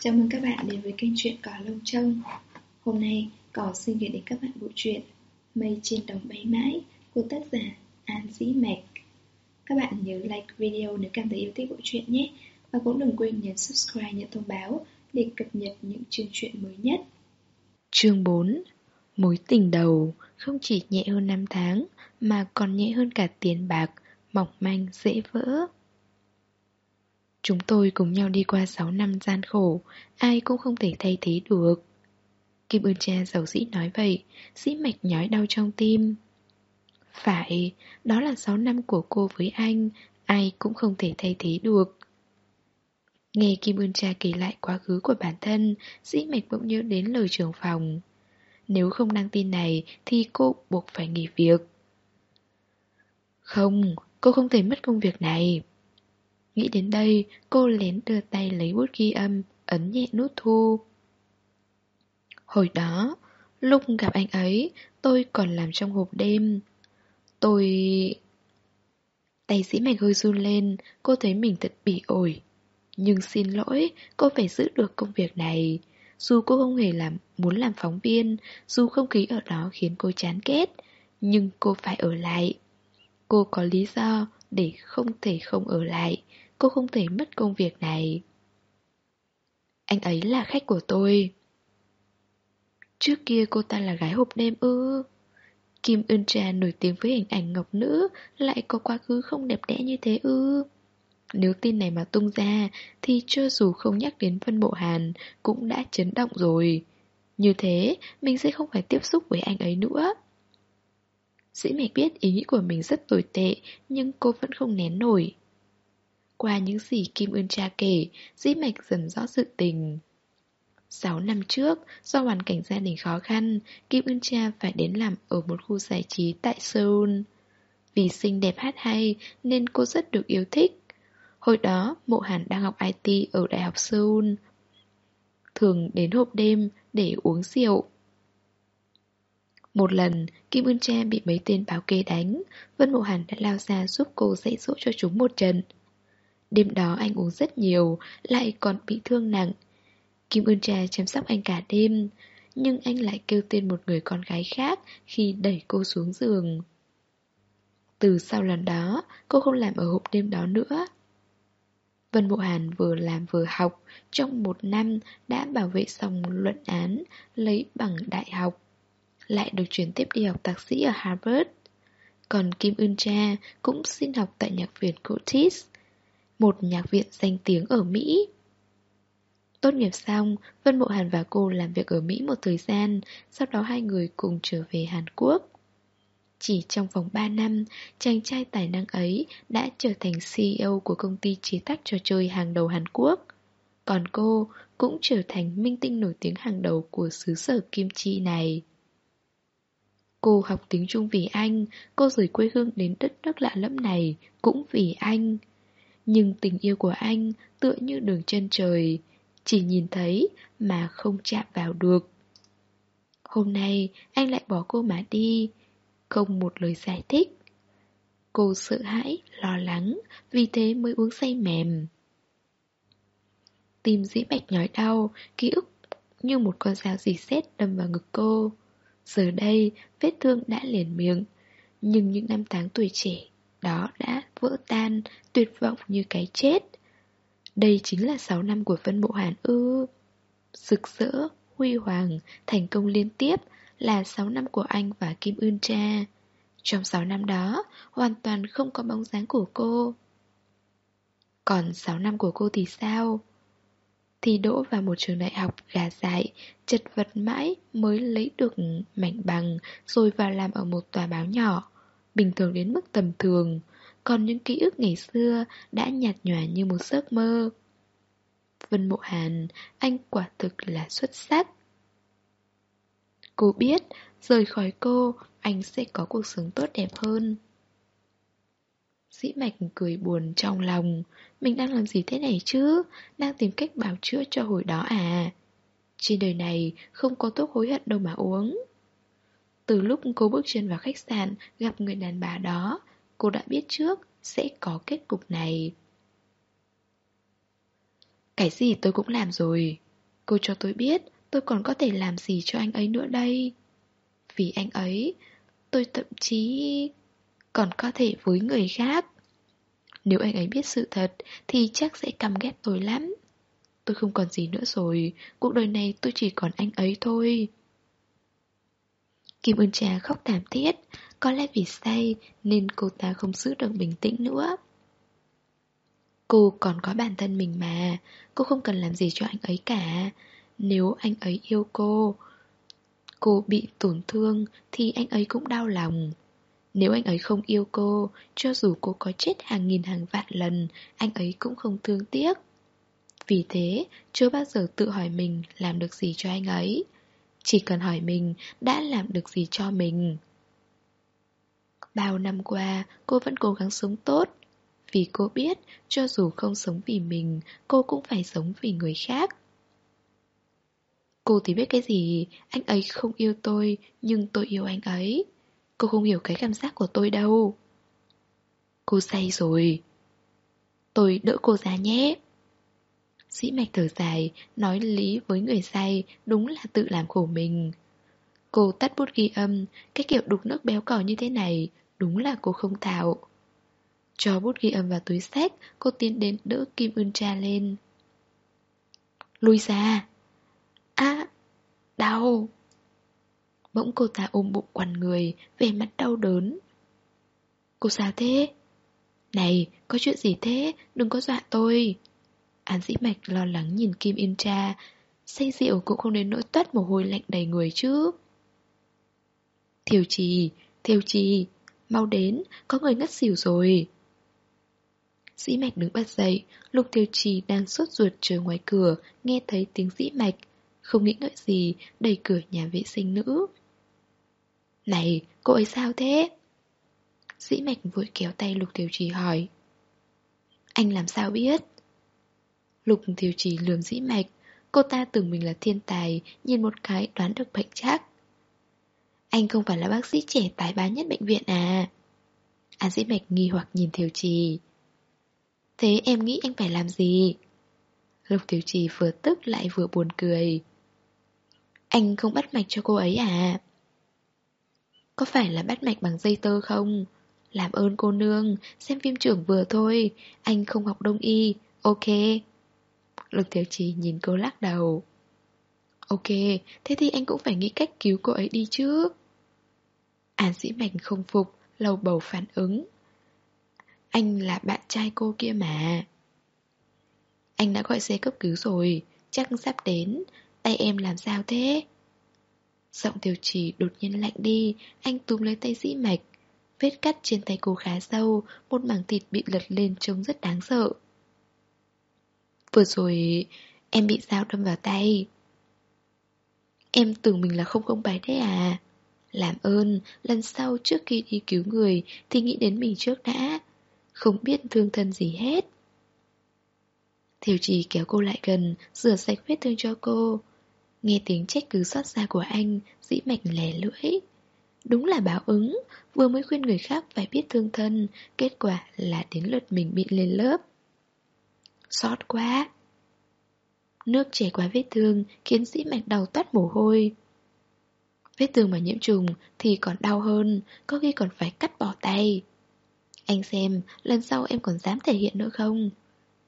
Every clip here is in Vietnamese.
Chào mừng các bạn đến với kênh truyện Cỏ Lông Trông. Hôm nay Cỏ xin gửi đến các bạn bộ truyện Mây trên đồng bay mãi của tác giả An Dĩ Mạch. Các bạn nhớ like video nếu cảm thấy yêu thích bộ truyện nhé. Và cũng đừng quên nhấn subscribe nhận thông báo để cập nhật những chương truyện mới nhất. Chương 4 Mối tình đầu. Không chỉ nhẹ hơn năm tháng mà còn nhẹ hơn cả tiền bạc, mỏng manh, dễ vỡ. Chúng tôi cùng nhau đi qua 6 năm gian khổ, ai cũng không thể thay thế được. Kim ơn cha giàu dĩ nói vậy, dĩ mạch nhói đau trong tim. Phải, đó là 6 năm của cô với anh, ai cũng không thể thay thế được. Nghe Kim Ưn Cha kể lại quá khứ của bản thân, dĩ mạch bỗng nhớ đến lời trưởng phòng. Nếu không đăng tin này thì cô buộc phải nghỉ việc. Không, cô không thể mất công việc này. Nghĩ đến đây, cô lén đưa tay lấy bút ghi âm, ấn nhẹ nút thu. Hồi đó, lúc gặp anh ấy, tôi còn làm trong hộp đêm. Tôi... Tay sĩ mạch hơi run lên, cô thấy mình thật bỉ ổi. Nhưng xin lỗi, cô phải giữ được công việc này. Dù cô không hề làm muốn làm phóng viên, dù không khí ở đó khiến cô chán ghét, nhưng cô phải ở lại. Cô có lý do để không thể không ở lại, cô không thể mất công việc này. Anh ấy là khách của tôi. Trước kia cô ta là gái hộp đêm ư. Kim Ưn Trà nổi tiếng với hình ảnh ngọc nữ lại có quá khứ không đẹp đẽ như thế ư. Nếu tin này mà tung ra thì cho dù không nhắc đến phân bộ hàn cũng đã chấn động rồi. Như thế, mình sẽ không phải tiếp xúc với anh ấy nữa. sĩ mạch biết ý nghĩ của mình rất tồi tệ, nhưng cô vẫn không nén nổi. Qua những gì Kim Ưn Cha kể, dĩ mạch dần rõ sự tình. Sáu năm trước, do hoàn cảnh gia đình khó khăn, Kim Ưn Cha phải đến làm ở một khu giải trí tại Seoul. Vì xinh đẹp hát hay nên cô rất được yêu thích. Hồi đó, Mộ Hàn đang học IT ở Đại học Seoul. Thường đến hộp đêm để uống rượu. Một lần, Kim Ưn Cha bị mấy tên báo kê đánh, Vân Mộ Hàn đã lao ra giúp cô dạy dỗ cho chúng một trận. Đêm đó anh uống rất nhiều, lại còn bị thương nặng. Kim Ưn Trà chăm sóc anh cả đêm, nhưng anh lại kêu tên một người con gái khác khi đẩy cô xuống giường. Từ sau lần đó, cô không làm ở hộp đêm đó nữa. Vân Bộ Hàn vừa làm vừa học, trong một năm đã bảo vệ xong luận án, lấy bằng đại học. Lại được chuyển tiếp đi học thạc sĩ ở Harvard. Còn Kim Ưn Cha cũng xin học tại nhạc viện Curtis, một nhạc viện danh tiếng ở Mỹ. Tốt nghiệp xong, Vân Bộ Hàn và cô làm việc ở Mỹ một thời gian, sau đó hai người cùng trở về Hàn Quốc. Chỉ trong vòng 3 năm, chàng trai tài năng ấy đã trở thành CEO của công ty chế tác trò chơi hàng đầu Hàn Quốc. Còn cô cũng trở thành minh tinh nổi tiếng hàng đầu của xứ sở Kim Chi này. Cô học tiếng Trung vì anh, cô rời quê hương đến đất nước lạ lẫm này cũng vì anh. Nhưng tình yêu của anh tựa như đường chân trời, chỉ nhìn thấy mà không chạm vào được. Hôm nay anh lại bỏ cô mà đi, không một lời giải thích. Cô sợ hãi, lo lắng, vì thế mới uống say mềm. Tim dĩ bạch nhói đau, ký ức như một con dao dì xét đâm vào ngực cô. Giờ đây, vết thương đã liền miệng, nhưng những năm tháng tuổi trẻ đó đã vỡ tan, tuyệt vọng như cái chết. Đây chính là 6 năm của phân bộ Hàn ư. Rực rỡ, huy hoàng, thành công liên tiếp là 6 năm của anh và Kim Ưn Cha. Trong 6 năm đó, hoàn toàn không có bóng dáng của cô. Còn 6 năm của cô thì sao? Thì đỗ vào một trường đại học gà dại, chật vật mãi mới lấy được mảnh bằng rồi vào làm ở một tòa báo nhỏ, bình thường đến mức tầm thường. Còn những ký ức ngày xưa đã nhạt nhòa như một giấc mơ. Vân Mộ Hàn, anh quả thực là xuất sắc. Cô biết, rời khỏi cô, anh sẽ có cuộc sống tốt đẹp hơn. Dĩ mạch cười buồn trong lòng Mình đang làm gì thế này chứ Đang tìm cách bảo chữa cho hồi đó à Trên đời này Không có thuốc hối hận đâu mà uống từ lúc cô bước chân vào khách sạn Gặp người đàn bà đó Cô đã biết trước Sẽ có kết cục này Cái gì tôi cũng làm rồi Cô cho tôi biết tôi còn có thể làm gì cho anh ấy nữa đây. Vì anh ấy, tôi thậm chí còn có thể với người khác. Nếu anh ấy biết sự thật thì chắc sẽ căm ghét tôi lắm. Tôi không còn gì nữa rồi, cuộc đời này tôi chỉ còn anh ấy thôi. Kim Ưn Trà khóc thảm thiết, có lẽ vì say nên cô ta không giữ được bình tĩnh nữa. Cô còn có bản thân mình mà, cô không cần làm gì cho anh ấy cả. Nếu anh ấy yêu cô, cô bị tổn thương thì anh ấy cũng đau lòng. Nếu anh ấy không yêu cô, cho dù cô có chết hàng nghìn hàng vạn lần, anh ấy cũng không thương tiếc. Vì thế, chưa bao giờ tự hỏi mình làm được gì cho anh ấy. Chỉ cần hỏi mình đã làm được gì cho mình. Bao năm qua, cô vẫn cố gắng sống tốt. Vì cô biết, cho dù không sống vì mình, cô cũng phải sống vì người khác. Cô thì biết cái gì, anh ấy không yêu tôi, nhưng tôi yêu anh ấy. Cô không hiểu cái cảm giác của tôi đâu. Cô say rồi. Tôi đỡ cô ra nhé. Sĩ mạch thở dài, nói lý với người say, đúng là tự làm khổ mình. Cô tắt bút ghi âm, cái kiểu đục nước béo cò như thế này, đúng là cô không thạo. Cho bút ghi âm vào túi sách, cô tiến đến đỡ Kim Ưn Cha lên. Lui ra! À, đau! Bỗng cô ta ôm bụng quằn người, về mặt đau đớn. Cô sao thế? Này, có chuyện gì thế? Đừng có dọa tôi. An dĩ mạch lo lắng nhìn Kim Yên Cha. Say rượu cũng không đến nỗi toát mồ hôi lạnh đầy người chứ. Thiều trì, thiều trì Mau đến, có người ngất xỉu rồi. Dĩ mạch đứng bật dậy Lục thiều trì đang sốt ruột chờ ngoài cửa Nghe thấy tiếng dĩ mạch Không nghĩ ngợi gì Đẩy cửa nhà vệ sinh nữ. Này, cô ấy sao thế? Dĩ mạch vội kéo tay lục thiều trì hỏi. Anh làm sao biết? Lục thiều trì lườm dĩ mạch. Cô ta tưởng mình là thiên tài Nhìn một cái đoán được bệnh chắc. Anh không phải là bác sĩ trẻ tài bá nhất bệnh viện à? An dĩ mạch nghi hoặc nhìn thiều trì. Thế em nghĩ anh phải làm gì? Lục thiều trì vừa tức lại vừa buồn cười. Anh không bắt mạch cho cô ấy à? Có phải là bắt mạch bằng dây tơ không? Làm ơn cô nương, xem phim trưởng vừa thôi. Anh không học đông y, ok. Lục Thiếu Trì nhìn cô lắc đầu. Ok, thế thì anh cũng phải nghĩ cách cứu cô ấy đi chứ. À, An sĩ mạnh không phục, lầu bầu phản ứng. Anh là bạn trai cô kia mà. Anh đã gọi xe cấp cứu rồi, chắc sắp đến. Tay em làm sao thế? Giọng tiểu trì đột nhiên lạnh đi Anh túm lấy tay dĩ mạch Vết cắt trên tay cô khá sâu Một mảng thịt bị lật lên trông rất đáng sợ. Vừa rồi em bị dao đâm vào tay. Em tưởng mình là không không bài đấy à? Làm ơn, lần sau trước khi đi cứu người Thì nghĩ đến mình trước đã. Không biết thương thân gì hết. Thiều trì kéo cô lại gần Rửa sạch vết thương cho cô. Nghe tiếng trách cứ xót xa của anh Dĩ mạch lẻ lưỡi. Đúng là báo ứng Vừa mới khuyên người khác phải biết thương thân Kết quả là đến lượt mình bị lên lớp. Xót quá. Nước chảy qua vết thương Khiến dĩ mạch đầu toát mồ hôi. Vết thương mà nhiễm trùng Thì còn đau hơn, Có khi còn phải cắt bỏ tay. Anh xem, lần sau em còn dám thể hiện nữa không?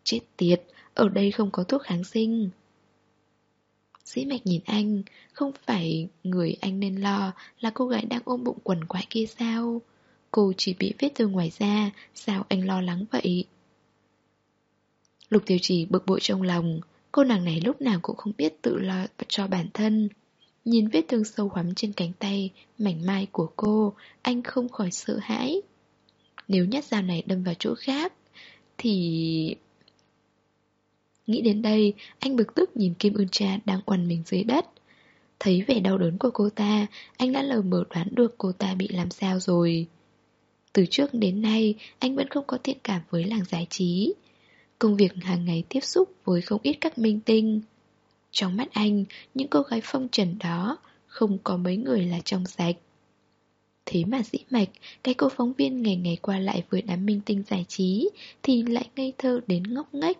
Chết tiệt, Ở đây không có thuốc kháng sinh. Dĩ mạch nhìn anh, Không phải người anh nên lo Là cô gái đang ôm bụng quần quại kia sao? Cô chỉ bị vết thương ngoài da, Sao anh lo lắng vậy? Lục tiêu trì bực bội trong lòng. Cô nàng này lúc nào cũng không biết tự lo cho bản thân. Nhìn vết thương sâu hoắm trên cánh tay, Mảnh mai của cô, Anh không khỏi sợ hãi. Nếu nhát dao này đâm vào chỗ khác, Thì... Nghĩ đến đây, Anh bực tức nhìn Kim Ưn Cha đang quằn mình dưới đất. Thấy vẻ đau đớn của cô ta, Anh đã lờ mờ đoán được cô ta bị làm sao rồi. Từ trước đến nay, Anh vẫn không có thiện cảm với làng giải trí. Công việc hàng ngày tiếp xúc với không ít các minh tinh Trong mắt anh, những cô gái phong trần đó Không có mấy người là trong sạch Thế mà dĩ mạch, cái cô phóng viên ngày ngày qua lại với đám minh tinh giải trí Thì lại ngây thơ đến ngốc nghếch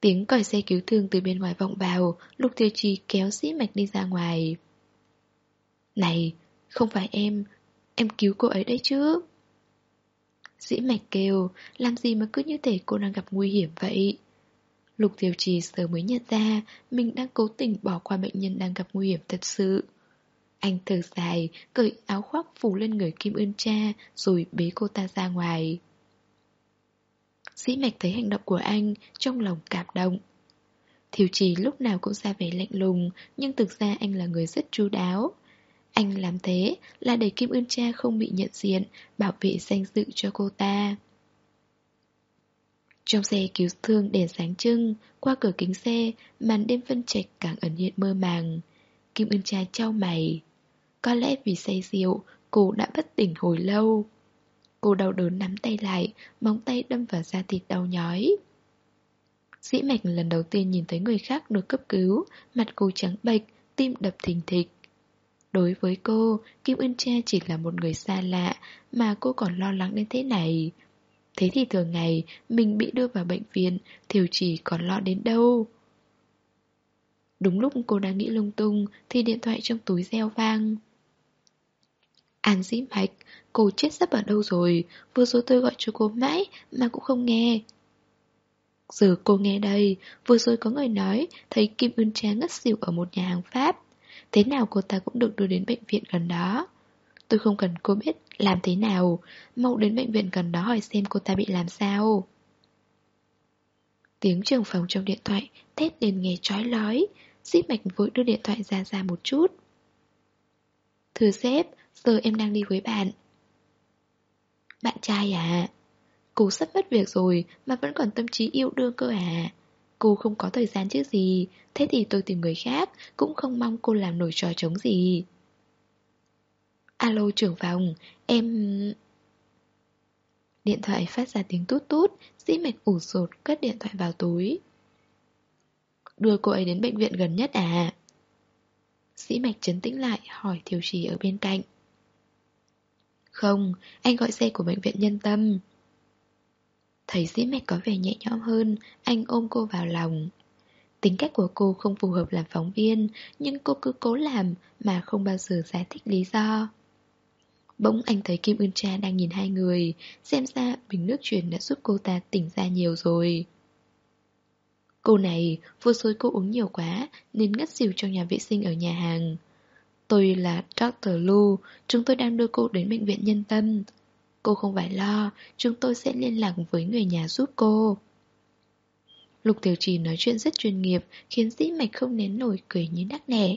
Tiếng còi xe cứu thương từ bên ngoài vọng vào, Lục Tiêu Trì kéo sĩ mạch đi ra ngoài. Này, không phải em, em cứu cô ấy đấy chứ. Dĩ mạch kêu, làm gì mà cứ như thể cô đang gặp nguy hiểm vậy? Lục Tiểu Trì sớm mới nhận ra mình đang cố tình bỏ qua bệnh nhân đang gặp nguy hiểm thật sự. Anh thở dài, cởi áo khoác phủ lên người Kim Ưn Cha rồi bế cô ta ra ngoài. Dĩ mạch thấy hành động của anh, trong lòng cảm động. Thiều trì lúc nào cũng ra vẻ lạnh lùng, nhưng thực ra anh là người rất chu đáo. Anh làm thế là để Kim Ưn Cha không bị nhận diện, bảo vệ danh dự cho cô ta. Trong xe cứu thương đèn sáng trưng, qua cửa kính xe, màn đêm phân trạch càng ẩn hiện mơ màng. Kim Ưn Cha trao mày. Có lẽ vì say rượu, cô đã bất tỉnh hồi lâu. Cô đau đớn nắm tay lại, móng tay đâm vào da thịt đau nhói. Dĩ mạch lần đầu tiên nhìn thấy người khác được cấp cứu, mặt cô trắng bệch, tim đập thình thịch. Đối với cô, Kim Ưn Cha chỉ là một người xa lạ mà cô còn lo lắng đến thế này. Thế thì thường ngày mình bị đưa vào bệnh viện, Thiều chỉ còn lo đến đâu. Đúng lúc cô đang nghĩ lung tung thì điện thoại trong túi reo vang. An dĩ mạch, cô chết sắp ở đâu rồi, vừa rồi tôi gọi cho cô mãi mà cũng không nghe. Giờ cô nghe đây, vừa rồi có người nói thấy Kim Ưn Cha ngất xỉu ở một nhà hàng Pháp. Thế nào cô ta cũng được đưa đến bệnh viện gần đó. Tôi không cần cô biết làm thế nào, mau đến bệnh viện gần đó hỏi xem cô ta bị làm sao. Tiếng trường phòng trong điện thoại thét lên nghe chói lói, Dĩ mạch vội đưa điện thoại ra ra một chút. Thưa sếp, giờ em đang đi với bạn. Bạn trai à? Cô sắp mất việc rồi mà vẫn còn tâm trí yêu đương cơ à? Cô không có thời gian chứ gì, thế thì tôi tìm người khác, cũng không mong cô làm nổi trò chống gì. Alo trưởng phòng, em... Điện thoại phát ra tiếng tút tút, dĩ mạch ủ sột cất điện thoại vào túi. Đưa cô ấy đến bệnh viện gần nhất à? Sĩ mạch chấn tĩnh lại hỏi thiểu trì ở bên cạnh. Không, anh gọi xe của bệnh viện nhân tâm. Thấy dĩ mạch có vẻ nhẹ nhõm hơn, anh ôm cô vào lòng. Tính cách của cô không phù hợp làm phóng viên, nhưng cô cứ cố làm mà không bao giờ giải thích lý do. Bỗng anh thấy Kim Ưn Cha đang nhìn hai người, xem ra bình nước truyền đã giúp cô ta tỉnh ra nhiều rồi. Cô này, vừa rồi cô uống nhiều quá nên ngất xỉu trong nhà vệ sinh ở nhà hàng. Tôi là Dr. Lu, chúng tôi đang đưa cô đến bệnh viện nhân tâm. Cô không phải lo, chúng tôi sẽ liên lạc với người nhà giúp cô. Lục Tiểu Trì nói chuyện rất chuyên nghiệp, khiến dĩ mạch không nén nổi cười như đắc nẻ.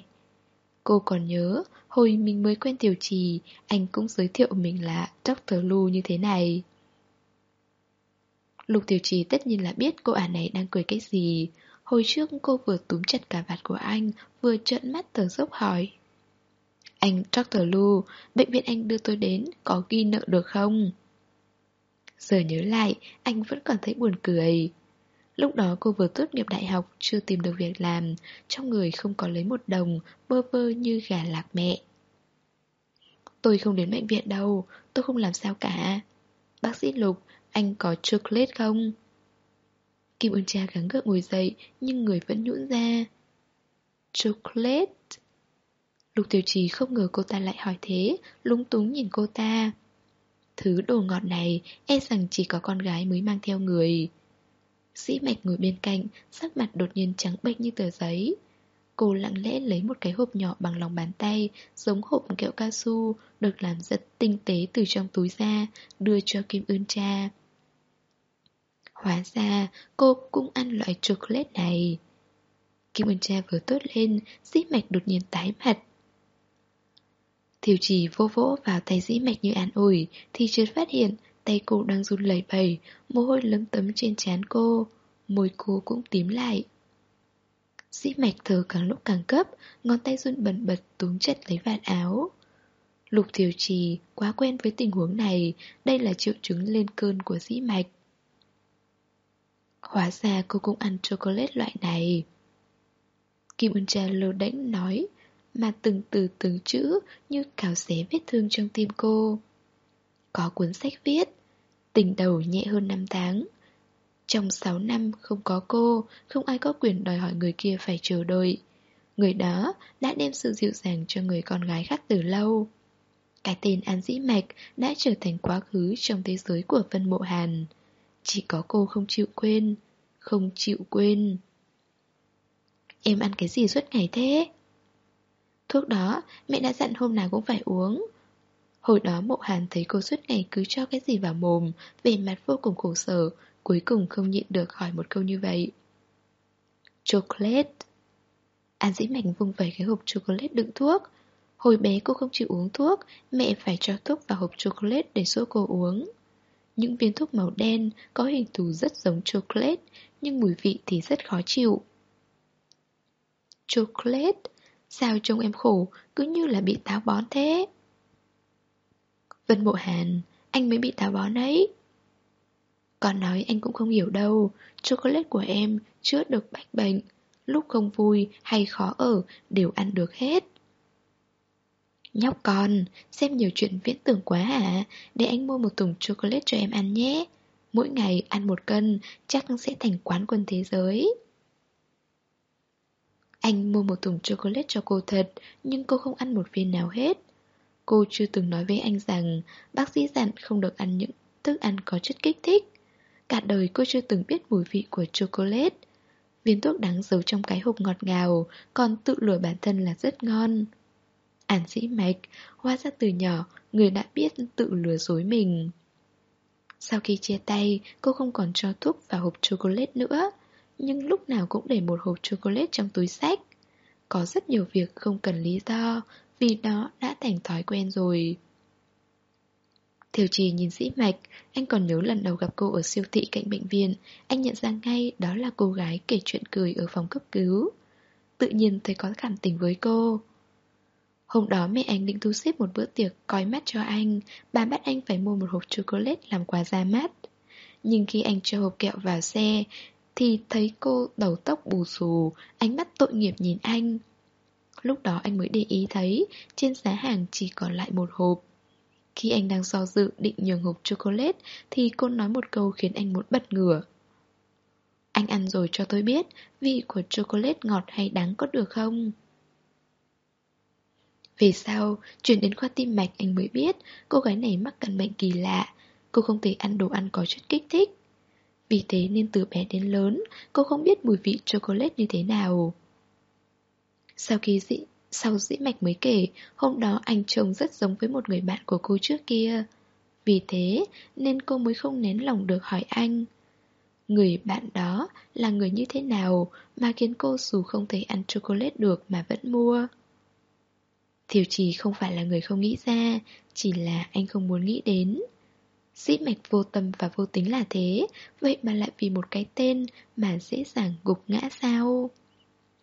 Cô còn nhớ, hồi mình mới quen Tiểu Trì, anh cũng giới thiệu mình là Dr. Lu như thế này. Lục Tiểu Trì tất nhiên là biết cô ả này đang cười cái gì. Hồi trước cô vừa túm chặt cả vạt của anh, vừa trợn mắt thở dốc hỏi. Anh Dr. Lu, bệnh viện anh đưa tôi đến, có ghi nợ được không? Giờ nhớ lại, anh vẫn còn thấy buồn cười. Lúc đó cô vừa tốt nghiệp đại học, chưa tìm được việc làm, trong người không có lấy một đồng, bơ vơ như gà lạc mẹ. Tôi không đến bệnh viện đâu, tôi không làm sao cả. Bác sĩ Lục, anh có chocolate không? Kim Ưn Cha gắng gượng ngồi dậy Nhưng người vẫn nhũn ra Chocolate Lục tiểu trì không ngờ cô ta lại hỏi thế, Lúng túng nhìn cô ta. Thứ đồ ngọt này E rằng chỉ có con gái mới mang theo người. Sĩ mạch ngồi bên cạnh, Sắc mặt đột nhiên trắng bệch như tờ giấy. Cô lặng lẽ lấy một cái hộp nhỏ bằng lòng bàn tay, Giống hộp kẹo cao su, Được làm rất tinh tế từ trong túi ra, Đưa cho Kim Ưn Cha. Hóa ra, cô cũng ăn loại chocolate này. Kim Ưn Cha vừa tốt lên Sĩ mạch đột nhiên tái mặt. Thiều chỉ vô vỗ vào tay dĩ mạch như an ủi, Thì chợt phát hiện Tay cô đang run lẩy bẩy, Mồ hôi lấm tấm trên trán cô, Môi cô cũng tím lại. Dĩ mạch thở càng lúc càng cấp Ngón tay run bẩn bật túm chặt lấy vạt áo. Lục thiều trì quá quen với tình huống này, Đây là triệu chứng lên cơn của dĩ mạch. Hóa ra cô cũng ăn chocolate loại này. Kim Ưn Cha lơ đánh nói mà từng từ từng chữ như cào xé vết thương trong tim cô Có cuốn sách viết Tình đầu nhẹ hơn năm tháng Trong 6 năm không có cô, không ai có quyền đòi hỏi người kia phải chờ đợi. Người đó đã đem sự dịu dàng cho người con gái khác từ lâu. Cái tên An Dĩ Mạch đã trở thành quá khứ trong thế giới của Vân Mộ Hàn. Chỉ có cô không chịu quên, không chịu quên. Em ăn cái gì suốt ngày thế? Thuốc đó, mẹ đã dặn hôm nào cũng phải uống. Hồi đó mộ hàn thấy cô suốt ngày cứ cho cái gì vào mồm Về mặt vô cùng khổ sở, Cuối cùng không nhịn được hỏi một câu như vậy. Chocolate. An dĩ mạnh vung vẩy cái hộp chocolate đựng thuốc. Hồi bé cô không chịu uống thuốc, Mẹ phải cho thuốc vào hộp chocolate để giúp cô uống. Những viên thuốc màu đen Có hình thù rất giống chocolate, Nhưng mùi vị thì rất khó chịu. Chocolate? Sao trông em khổ, Cứ như là bị táo bón thế? Vân Bộ Hàn, Anh mới bị táo bón ấy Còn nói anh cũng không hiểu đâu, Chocolate của em chữa được bạch bệnh, Lúc không vui hay khó ở Đều ăn được hết. Nhóc con, Xem nhiều chuyện viễn tưởng quá hả? Để anh mua một thùng chocolate cho em ăn nhé. Mỗi ngày ăn một cân Chắc sẽ thành quán quân thế giới. Anh mua một thùng chocolate cho cô thật Nhưng cô không ăn một viên nào hết Cô chưa từng nói với anh rằng bác sĩ dặn không được ăn những thức ăn có chất kích thích. Cả đời cô chưa từng biết mùi vị của chocolate. Viên thuốc đáng giấu trong cái hộp ngọt ngào, còn tự lừa bản thân là rất ngon. Ản sĩ mạch, hóa ra từ nhỏ, người đã biết tự lừa dối mình. Sau khi chia tay, cô không còn cho thuốc vào hộp chocolate nữa, nhưng lúc nào cũng để một hộp chocolate trong túi sách. Có rất nhiều việc không cần lý do, vì đó đã thành thói quen rồi. Thiều trì nhìn sĩ mạch, anh còn nhớ lần đầu gặp cô ở siêu thị cạnh bệnh viện, anh nhận ra ngay đó là cô gái kể chuyện cười ở phòng cấp cứu. Tự nhiên thấy có cảm tình với cô. Hôm đó mẹ anh định thu xếp một bữa tiệc coi mắt cho anh, bà bắt anh phải mua một hộp chocolate làm quà ra mắt. Nhưng khi anh cho hộp kẹo vào xe, thì thấy cô đầu tóc bù xù, ánh mắt tội nghiệp nhìn anh. Lúc đó anh mới để ý thấy Trên giá hàng chỉ còn lại một hộp Khi anh đang do dự định nhường hộp chocolate Thì cô nói một câu khiến anh muốn bật ngửa Anh ăn rồi cho tôi biết Vị của chocolate ngọt hay đắng có được không? Về sau, chuyển đến khoa tim mạch anh mới biết Cô gái này mắc căn bệnh kỳ lạ Cô không thể ăn đồ ăn có chất kích thích vì thế nên từ bé đến lớn Cô không biết mùi vị chocolate như thế nào sau khi dĩ, sau dĩ mạch mới kể, hôm đó anh trông rất giống với một người bạn của cô trước kia. Vì thế nên cô mới không nén lòng được hỏi anh. Người bạn đó là người như thế nào mà khiến cô dù không thể ăn chocolate được mà vẫn mua? Thiều trì không phải là người không nghĩ ra, chỉ là anh không muốn nghĩ đến. Dĩ mạch vô tâm và vô tính là thế, vậy mà lại vì một cái tên mà dễ dàng gục ngã sao?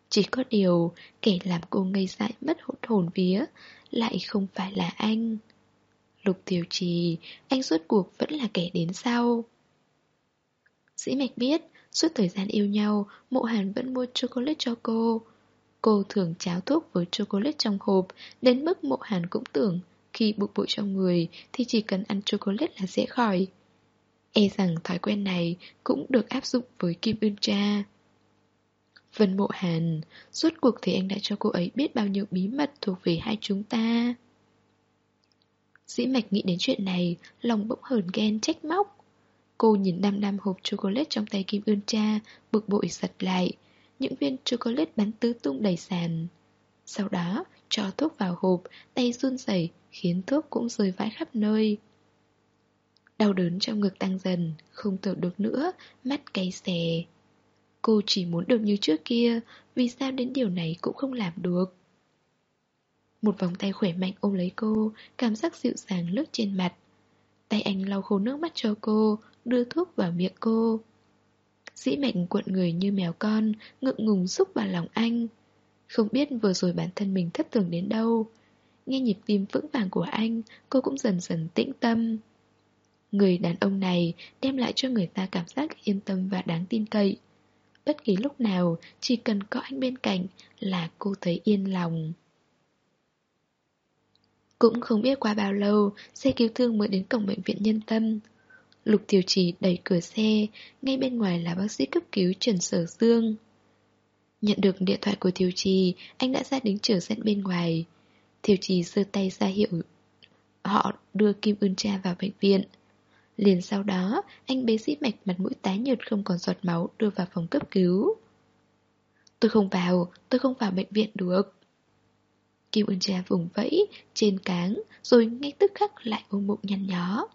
Chỉ có điều, kẻ làm cô ngây dại mất hồn hồn vía, lại không phải là anh. Lục tiểu trì, anh suốt cuộc vẫn là kẻ đến sau. Dĩ mạch biết, suốt thời gian yêu nhau, mộ hàn vẫn mua chocolate cho cô. Cô thường cháo thuốc với chocolate trong hộp, đến mức mộ hàn cũng tưởng khi bụng bội trong người thì chỉ cần ăn chocolate là dễ khỏi. E rằng thói quen này cũng được áp dụng với Kim Ưn Cha. Vân Mộ Hàn, suốt cuộc thì anh đã cho cô ấy biết bao nhiêu bí mật thuộc về hai chúng ta. Dĩ mạch nghĩ đến chuyện này, lòng bỗng hờn ghen trách móc. Cô nhìn đăm đăm hộp chocolate trong tay Kim Ưn Cha, bực bội giật lại. Những viên chocolate bắn tứ tung đầy sàn. Sau đó, cho thuốc vào hộp, tay run rẩy khiến thuốc cũng rơi vãi khắp nơi. Đau đớn trong ngực tăng dần, không thở được nữa, mắt cay xè. Cô chỉ muốn được như trước kia Vì sao đến điều này cũng không làm được Một vòng tay khỏe mạnh ôm lấy cô Cảm giác dịu dàng lướt trên mặt Tay anh lau khô nước mắt cho cô Đưa thuốc vào miệng cô Dĩ mạnh cuộn người như mèo con Ngượng ngùng xúc vào lòng anh Không biết vừa rồi bản thân mình thất thường đến đâu Nghe nhịp tim vững vàng của anh Cô cũng dần dần tĩnh tâm Người đàn ông này đem lại cho người ta cảm giác yên tâm và đáng tin cậy Bất kỳ lúc nào, chỉ cần có anh bên cạnh là cô thấy yên lòng. Cũng không biết qua bao lâu, xe cứu thương mới đến cổng bệnh viện nhân tâm. Lục Tiểu Trì đẩy cửa xe, ngay bên ngoài là bác sĩ cấp cứu Trần Sở Dương. Nhận được điện thoại của Tiểu Trì, anh đã ra đứng chờ sẵn bên ngoài. Thiều Trì giơ tay ra hiệu họ đưa Kim Ưn Cha vào bệnh viện. Liền sau đó, anh bế sĩ mạch mặt mũi tái nhợt không còn giọt máu đưa vào phòng cấp cứu. Tôi không vào, tôi không vào bệnh viện được. Kim Ưn Cha vùng vẫy, trên cáng, rồi ngay tức khắc lại ôm bụng nhăn nhó.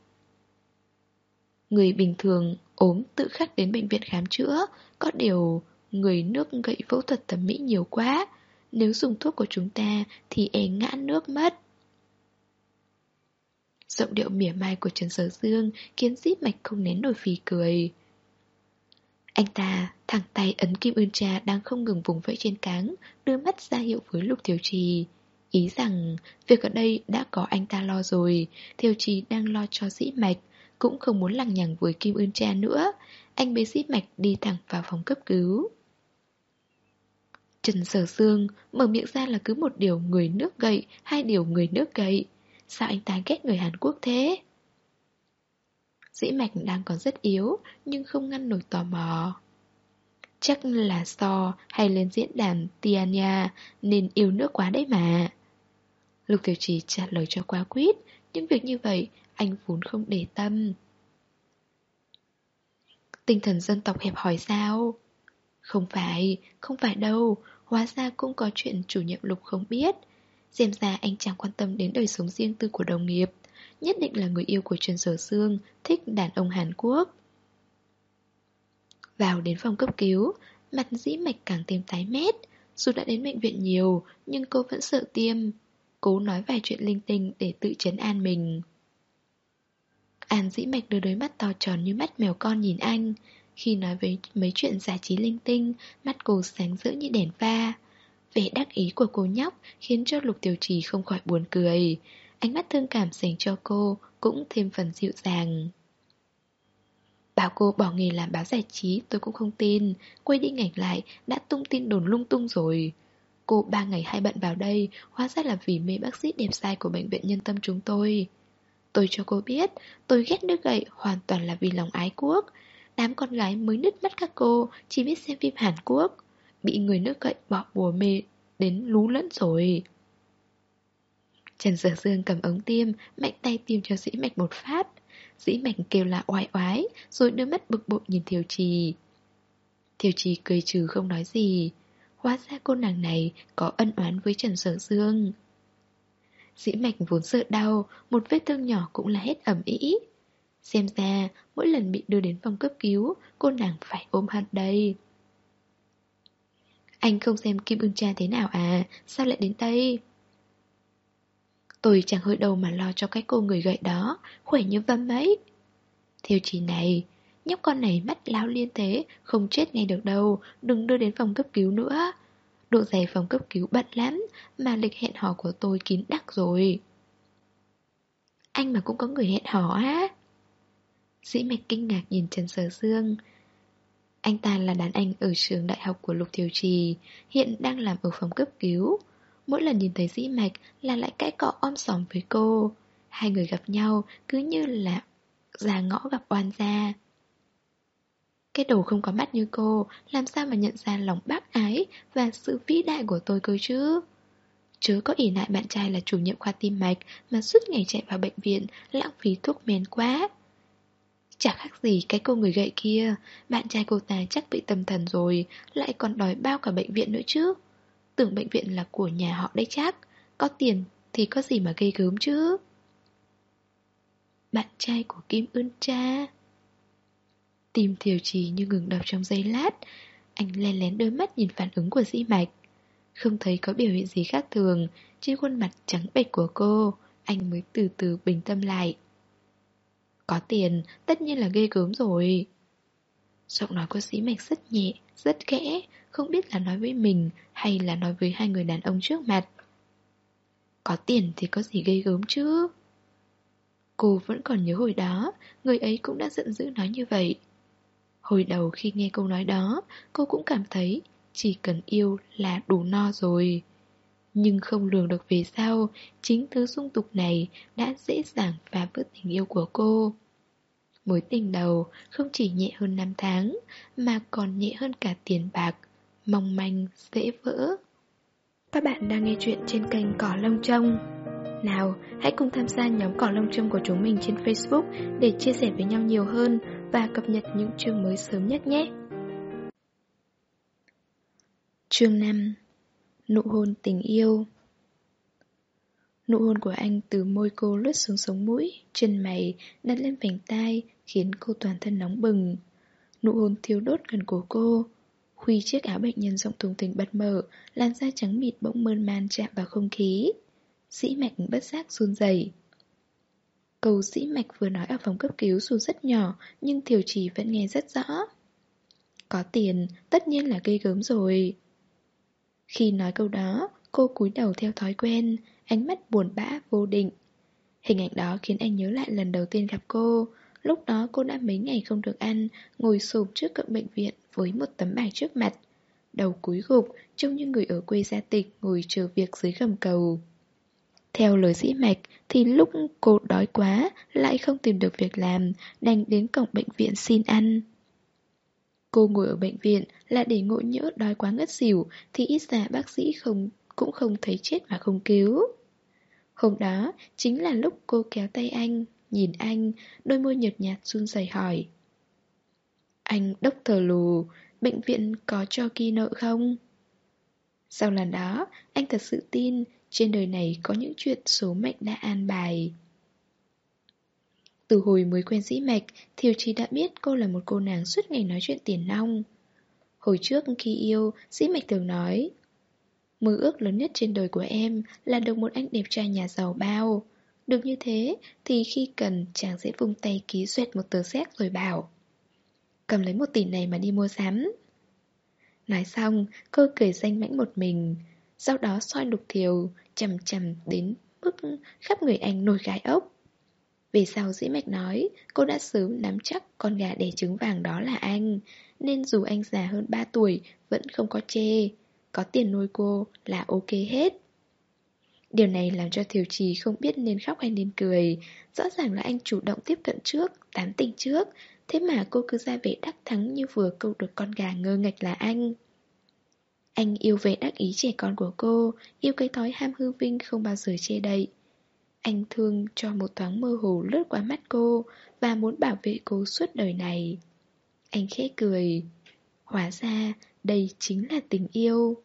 Người bình thường ốm tự khắc đến bệnh viện khám chữa, có điều người nước gậy phẫu thuật thẩm mỹ nhiều quá, nếu dùng thuốc của chúng ta thì e ngã nước mất. Giọng điệu mỉa mai của Trần Sở Dương khiến dít mạch không nén nổi phì cười. Anh ta thẳng tay ấn kim ươn trà đang không ngừng vùng vẫy trên cáng, đưa mắt ra hiệu với lục tiểu trì. Ý rằng việc ở đây đã có anh ta lo rồi, Thiều Trì đang lo cho dĩ mạch, cũng không muốn lằng nhằng với Kim Ưn Cha nữa. Anh bế dĩ mạch đi thẳng vào phòng cấp cứu. Trần Sở Dương mở miệng ra là cứ một điều người nước gậy, hai điều người nước gậy. Sao anh ta ghét người Hàn Quốc thế? Dĩ mạch đang còn rất yếu, nhưng không ngăn nổi tò mò. Chắc là so hay lên diễn đàn Tiania nên yêu nước quá đấy mà. Lục Tiểu Trì trả lời cho quá quýt, nhưng việc như vậy anh vốn không để tâm. Tinh thần dân tộc hẹp hỏi sao? Không phải, không phải đâu, hóa ra cũng có chuyện chủ nhiệm Lục không biết. Xem ra anh chẳng quan tâm đến đời sống riêng tư của đồng nghiệp, nhất định là người yêu của Trần Sở Sương, thích đàn ông Hàn Quốc. Vào đến phòng cấp cứu, mặt dĩ mạch càng thêm tái mét, dù đã đến bệnh viện nhiều, nhưng cô vẫn sợ tiêm cố nói vài chuyện linh tinh để tự chấn an mình. An dĩ mạch đưa đôi mắt to tròn như mắt mèo con nhìn anh. Khi nói với mấy chuyện giải trí linh tinh, mắt cô sáng rỡ như đèn pha. Vẻ đắc ý của cô nhóc khiến cho lục tiểu trì không khỏi buồn cười. Ánh mắt thương cảm dành cho cô cũng thêm phần dịu dàng. Bảo cô bỏ nghề làm báo giải trí tôi cũng không tin Quay đi ngảnh lại đã tung tin đồn lung tung rồi Cô ba ngày hai bận vào đây Hóa ra là vì mê bác sĩ đẹp sai của bệnh viện nhân tâm chúng tôi Tôi cho cô biết Tôi ghét nước gậy hoàn toàn là vì lòng ái quốc Đám con gái mới nứt mắt các cô, Chỉ biết xem phim Hàn Quốc. Bị người nước cậy bỏ bùa mê, Đến lú lẫn rồi. Trần Sở Dương cầm ống tiêm, Mạnh tay tiêm cho dĩ mạch một phát. Dĩ mạch kêu là oai oái, Rồi đưa mắt bực bội nhìn Thiều Trì. Thiều Trì cười trừ không nói gì. Hóa ra cô nàng này có ân oán với Trần Sở Dương Dĩ mạch vốn sợ đau, Một vết thương nhỏ cũng là hết ẩm ý. Xem ra, mỗi lần bị đưa đến phòng cấp cứu, Cô nàng phải ôm hận đây. Anh không xem Kim Ưn Cha thế nào à? Sao lại đến đây? Tôi chẳng hơi đâu mà lo cho cái cô người gậy đó, Khỏe như vâm ấy. Theo chỉ này, Nhóc con này mắt láo liên thế Không chết ngay được đâu, Đừng đưa đến phòng cấp cứu nữa. Độ dày phòng cấp cứu bận lắm, Mà lịch hẹn hò của tôi kín đắc rồi. Anh mà cũng có người hẹn hò á. Dĩ mạch kinh ngạc nhìn Trần Sở Dương. Anh ta là đàn anh ở trường đại học của Lục Thiều Trì, Hiện đang làm ở phòng cấp cứu. Mỗi lần nhìn thấy dĩ mạch là lại cãi cọ om sòm với cô. Hai người gặp nhau cứ như là già ngõ gặp oan gia. Cái đồ không có mắt như cô, Làm sao mà nhận ra lòng bác ái Và sự vĩ đại của tôi cơ chứ? Chớ có ỉ lại bạn trai là chủ nhiệm khoa tim mạch Mà suốt ngày chạy vào bệnh viện, Lãng phí thuốc men quá. Chả khác gì cái cô người gậy kia. Bạn trai cô ta chắc bị tâm thần rồi, Lại còn đòi bao cả bệnh viện nữa chứ. Tưởng bệnh viện là của nhà họ đấy chắc. Có tiền thì có gì mà gây gớm chứ. Bạn trai của Kim Ưn Cha. Tim thiểu trì như ngừng đọc trong giây lát. Anh len lén đôi mắt nhìn phản ứng của dĩ mạch. Không thấy có biểu hiện gì khác thường, Trên khuôn mặt trắng bệch của cô, Anh mới từ từ bình tâm lại. Có tiền Tất nhiên là ghê gớm rồi. Giọng nói của sĩ mạch rất nhẹ Rất kẽ Không biết là nói với mình Hay là nói với hai người đàn ông trước mặt. Có tiền thì có gì ghê gớm chứ? Cô vẫn còn nhớ hồi đó Người ấy cũng đã giận dữ nói như vậy. Hồi đầu khi nghe câu nói đó, cô cũng cảm thấy chỉ cần yêu là đủ no rồi. Nhưng không lường được về sau, chính thứ dung tục này đã dễ dàng phá vỡ tình yêu của cô. Mối tình đầu không chỉ nhẹ hơn năm tháng Mà còn nhẹ hơn cả tiền bạc Mong manh, dễ vỡ. Các bạn đang nghe chuyện trên kênh Cỏ Lông Trông. Nào, hãy cùng tham gia nhóm Cỏ Lông Trông của chúng mình trên Facebook Để chia sẻ với nhau nhiều hơn Và cập nhật những chương mới sớm nhất nhé. Chương 5 Nụ hôn tình yêu Nụ hôn của anh từ môi cô lướt xuống sống mũi, chân mày, đặt lên vành tai, khiến cô toàn thân nóng bừng. Nụ hôn thiêu đốt gần cổ cô. Khuy chiếc áo bệnh nhân rộng thùng thình bật mở, làn da trắng mịt bỗng mơn man chạm vào không khí. Sĩ mạch bất giác run rẩy. Cầu sĩ mạch vừa nói ở phòng cấp cứu dù rất nhỏ, nhưng Thiều Trì vẫn nghe rất rõ. Có tiền, tất nhiên là gây gớm rồi. Khi nói câu đó, cô cúi đầu theo thói quen, ánh mắt buồn bã, vô định. Hình ảnh đó khiến anh nhớ lại lần đầu tiên gặp cô. Lúc đó cô đã mấy ngày không được ăn, ngồi sụp trước cổng bệnh viện với một tấm bài trước mặt. Đầu cúi gục, trông như người ở quê gia tịch ngồi chờ việc dưới gầm cầu. Theo lời dĩ mạch thì lúc cô đói quá lại không tìm được việc làm, đành đến cổng bệnh viện xin ăn. Cô ngồi ở bệnh viện là để ngộ nhỡ đói quá ngất xỉu thì ít ra bác sĩ không cũng không thấy chết mà không cứu. Hôm đó chính là lúc cô kéo tay anh, nhìn anh, đôi môi nhợt nhạt run rẩy hỏi. Anh đốc thờ lù, bệnh viện có cho ghi nợ không? Sau lần đó, anh thật sự tin trên đời này có những chuyện số mệnh đã an bài. Từ hồi mới quen dĩ mạch, Thiều Chi đã biết cô là một cô nàng suốt ngày nói chuyện tiền nong. Hồi trước khi yêu, dĩ mạch thường nói Mơ ước lớn nhất trên đời của em là được một anh đẹp trai nhà giàu bao. Được như thế thì khi cần chàng sẽ vung tay ký duyệt một tờ séc rồi bảo Cầm lấy một tỷ này mà đi mua sắm. Nói xong, cô cười danh mãnh một mình. Sau đó soi lục thiều, chầm chầm đến mức khắp người anh nổi gai ốc. Về sau dĩ mạch nói, cô đã sớm nắm chắc con gà đẻ trứng vàng đó là anh, nên dù anh già hơn 3 tuổi vẫn không có chê. Có tiền nuôi cô là ok hết. Điều này làm cho Thiều Trì không biết nên khóc hay nên cười. Rõ ràng là anh chủ động tiếp cận trước, tán tỉnh trước, thế mà cô cứ ra vẻ đắc thắng như vừa câu được con gà ngơ ngạch là anh. Anh yêu vẻ đắc ý trẻ con của cô, yêu cái thói ham hư vinh không bao giờ che đậy. Anh thương cho một thoáng mơ hồ lướt qua mắt cô và muốn bảo vệ cô suốt đời này. Anh khẽ cười. Hóa ra đây chính là tình yêu.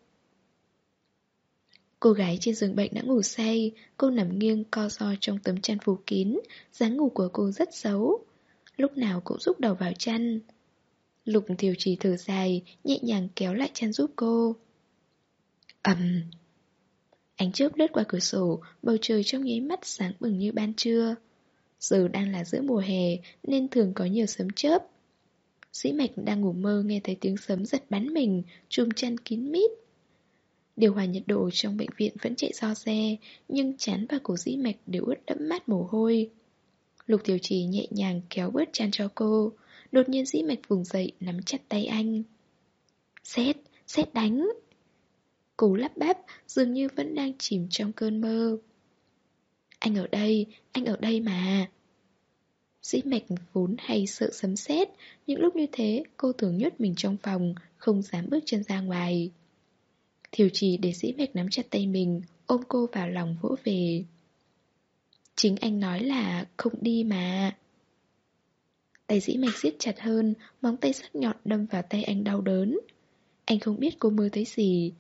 Cô gái trên giường bệnh đã ngủ say, cô nằm nghiêng co ro trong tấm chăn phủ kín, dáng ngủ của cô rất xấu. Lúc nào cũng rúc đầu vào chăn. Lục thiều trì thở dài, nhẹ nhàng kéo lại chăn giúp cô. ầm Ánh chớp lướt qua cửa sổ, bầu trời trong nháy mắt sáng bừng như ban trưa. Giờ đang là giữa mùa hè nên thường có nhiều sấm chớp. Dĩ mạch đang ngủ mơ nghe thấy tiếng sấm giật bắn mình, chùm chăn kín mít. Điều hòa nhiệt độ trong bệnh viện vẫn chạy do xe, nhưng chán và cổ dĩ mạch đều ướt đẫm mát mồ hôi. Lục tiểu trì nhẹ nhàng kéo bớt chăn cho cô, đột nhiên dĩ mạch vùng dậy nắm chặt tay anh. Xét, xét đánh. Cô lắp bắp, dường như vẫn đang chìm trong cơn mơ. Anh ở đây, anh ở đây mà. Dĩ mạch vốn hay sợ sấm sét, những lúc như thế cô thường nhốt mình trong phòng, không dám bước chân ra ngoài. Thiều trì để dĩ mạch nắm chặt tay mình, ôm cô vào lòng vỗ về. Chính anh nói là không đi mà. Tay dĩ mạch siết chặt hơn, móng tay sắc nhọn đâm vào tay anh đau đớn. Anh không biết cô mơ thấy gì.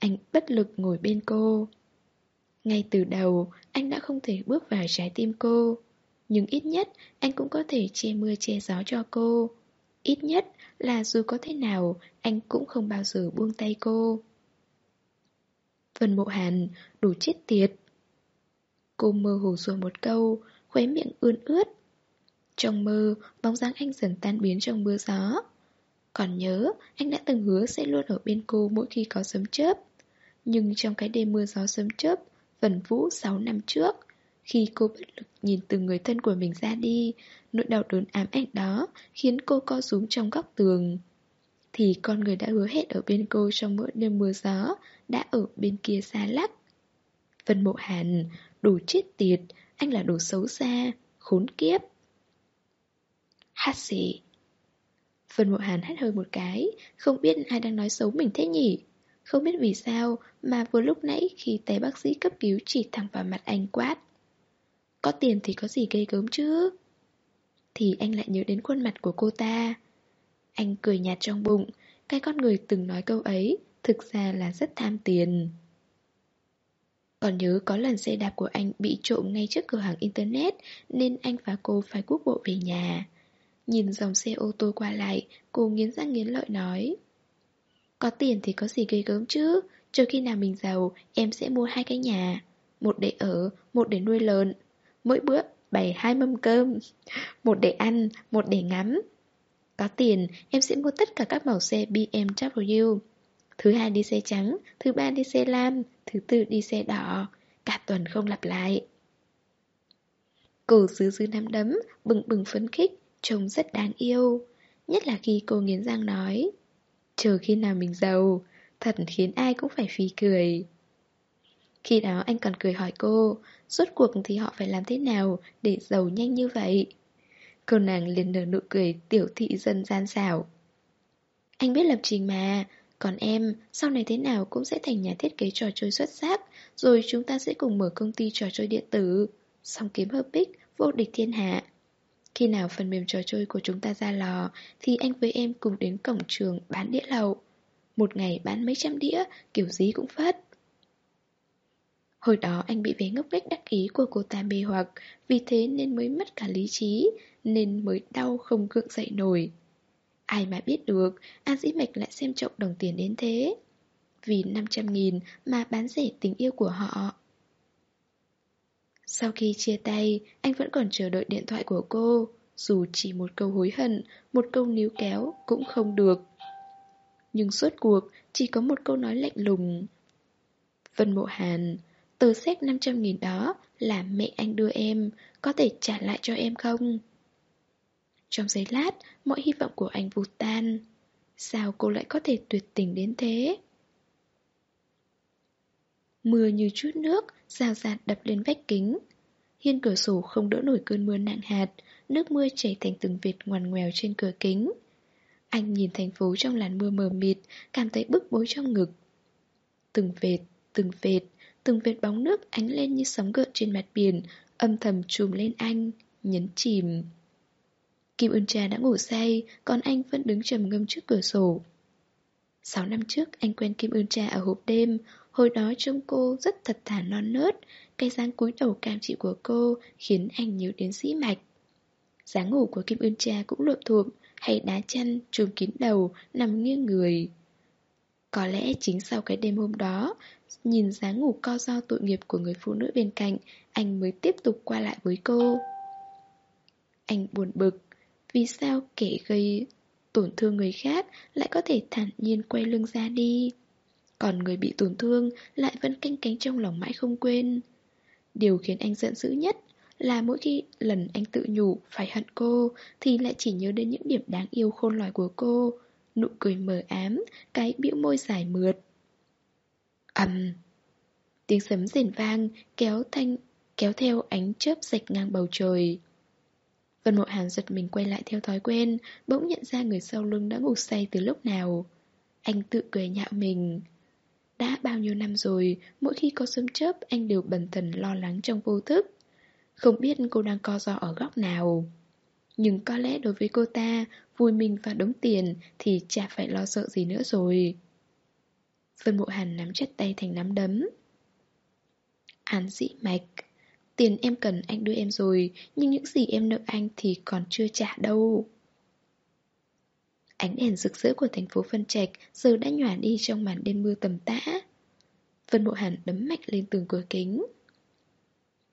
Anh bất lực ngồi bên cô. Ngay từ đầu, anh đã không thể bước vào trái tim cô. Nhưng ít nhất anh cũng có thể che mưa che gió cho cô. Ít nhất là dù có thế nào Anh cũng không bao giờ buông tay cô. Vân Mộ Hàn đủ chết tiệt. Cô mơ hồ rồi một câu Khóe miệng ươn ướt. Trong mơ bóng dáng anh dần tan biến trong mưa gió. Còn nhớ anh đã từng hứa sẽ luôn ở bên cô mỗi khi có sấm chớp. Nhưng trong cái đêm mưa gió sớm chớp Vần vũ 6 năm trước khi cô bất lực nhìn từng người thân của mình ra đi, nỗi đau đớn ám ảnh đó khiến cô co rúm trong góc tường. Thì con người đã hứa hẹn ở bên cô trong mỗi đêm mưa gió, đã ở bên kia xa lắc. Vân Mộ Hàn, đủ chết tiệt, anh là đồ xấu xa, khốn kiếp. Hát xỉ Vân Mộ Hàn hắt hơi một cái Không biết ai đang nói xấu mình thế nhỉ không biết vì sao Mà vừa lúc nãy khi tay bác sĩ cấp cứu Chỉ thẳng vào mặt anh quát, Có tiền thì có gì gây gớm chứ? Thì anh lại nhớ đến khuôn mặt của cô ta. Anh cười nhạt trong bụng, Cái con người từng nói câu ấy Thực ra là rất tham tiền. Còn nhớ có lần xe đạp của anh bị trộm ngay trước cửa hàng internet Nên anh và cô phải quốc bộ về nhà. Nhìn dòng xe ô tô qua lại, Cô nghiến răng nghiến lợi nói có tiền thì có gì gây gớm chứ? Chờ khi nào mình giàu Em sẽ mua hai cái nhà. Một để ở, một để nuôi lợn. Mỗi bữa bày hai mâm cơm. Một để ăn, một để ngắm. Có tiền em sẽ mua tất cả các màu xe BMW Thứ hai đi xe trắng Thứ ba đi xe lam Thứ tư đi xe đỏ. Cả tuần không lặp lại. Cổ sứ dư nắm đấm Bừng bừng phấn khích Trông rất đáng yêu. Nhất là khi cô nghiến răng nói Chờ khi nào mình giàu Thật khiến ai cũng phải phì cười. Khi đó anh còn cười hỏi cô Rốt cuộc thì họ phải làm thế nào Để giàu nhanh như vậy? Cô nàng liền nở nụ cười Tiểu thị dân gian xảo. Anh biết lập trình mà còn em, sau này thế nào cũng sẽ thành nhà thiết kế trò chơi xuất sắc Rồi chúng ta sẽ cùng mở công ty trò chơi điện tử Xong kiếm hợp bích, vô địch thiên hạ. Khi nào phần mềm trò chơi của chúng ta ra lò Thì anh với em cùng đến cổng trường bán đĩa lậu Một ngày bán mấy trăm đĩa, kiểu gì cũng phất Hồi đó anh bị vé ngốc nghếch đắc ý của cô ta mê hoặc Vì thế nên mới mất cả lý trí Nên mới đau không gượng dậy nổi Ai mà biết được, An Dĩ Mạch lại xem trọng đồng tiền đến thế. Vì 500 nghìn mà bán rẻ tình yêu của họ. Sau khi chia tay, anh vẫn còn chờ đợi điện thoại của cô. Dù chỉ một câu hối hận, một câu níu kéo cũng không được. Nhưng suốt cuộc chỉ có một câu nói lạnh lùng. Vân Mộ Hàn, tờ xét 500 nghìn đó là mẹ anh đưa em, có thể trả lại cho em không? Trong giây lát, mọi hy vọng của anh vụt tan. Sao cô lại có thể tuyệt tình đến thế? Mưa như chút nước, rào rạt đập lên vách kính. Hiên cửa sổ không đỡ nổi cơn mưa nặng hạt, nước mưa chảy thành từng vệt ngoằn ngoèo trên cửa kính. Anh nhìn thành phố trong làn mưa mờ mịt, cảm thấy bức bối trong ngực. Từng vệt, từng vệt, từng vệt bóng nước ánh lên như sóng gợn trên mặt biển, âm thầm trùm lên anh, nhấn chìm. Kim Ưn Trà đã ngủ say, còn anh vẫn đứng trầm ngâm trước cửa sổ. Sáu năm trước anh quen Kim Ưn Trà ở hộp đêm, hồi đó trông cô rất thật thà non nớt, cái dáng cúi đầu cam chịu của cô khiến anh nhớ đến sĩ mạch. dáng ngủ của Kim Ưn cha cũng lộn thuộm, hay đá chăn, trùm kín đầu, nằm nghiêng người. Có lẽ chính sau cái đêm hôm đó, nhìn dáng ngủ co do tội nghiệp của người phụ nữ bên cạnh, anh mới tiếp tục qua lại với cô. Anh buồn bực, vì sao kẻ gây tổn thương người khác lại có thể thản nhiên quay lưng ra đi? Còn người bị tổn thương lại vẫn canh cánh trong lòng mãi không quên. Điều khiến anh giận dữ nhất là mỗi khi lần anh tự nhủ phải hận cô thì lại chỉ nhớ đến những điểm đáng yêu khôn lỏi của cô. Nụ cười mờ ám, cái bĩu môi dài mượt. ầm Tiếng sấm rền vang kéo thanh kéo theo ánh chớp rạch ngang bầu trời. Vân Mộ Hàn giật mình quay lại theo thói quen, bỗng nhận ra người sau lưng đã ngủ say từ lúc nào. Anh tự cười nhạo mình. Đã bao nhiêu năm rồi, mỗi khi có sớm chớp anh đều bần thần lo lắng trong vô thức. Không biết cô đang co do ở góc nào. Nhưng có lẽ đối với cô ta, vui mình và đống tiền thì chả phải lo sợ gì nữa rồi. Vân Mộ Hàn nắm chặt tay thành nắm đấm. Án dĩ mạch Tiền em cần anh đưa em rồi Nhưng những gì em nợ anh thì còn chưa trả đâu Ánh đèn rực rỡ của thành phố Phân Trạch Giờ đã nhòa đi trong màn đêm mưa tầm tã. Vân Bộ Hàn đấm mạnh lên tường cửa kính.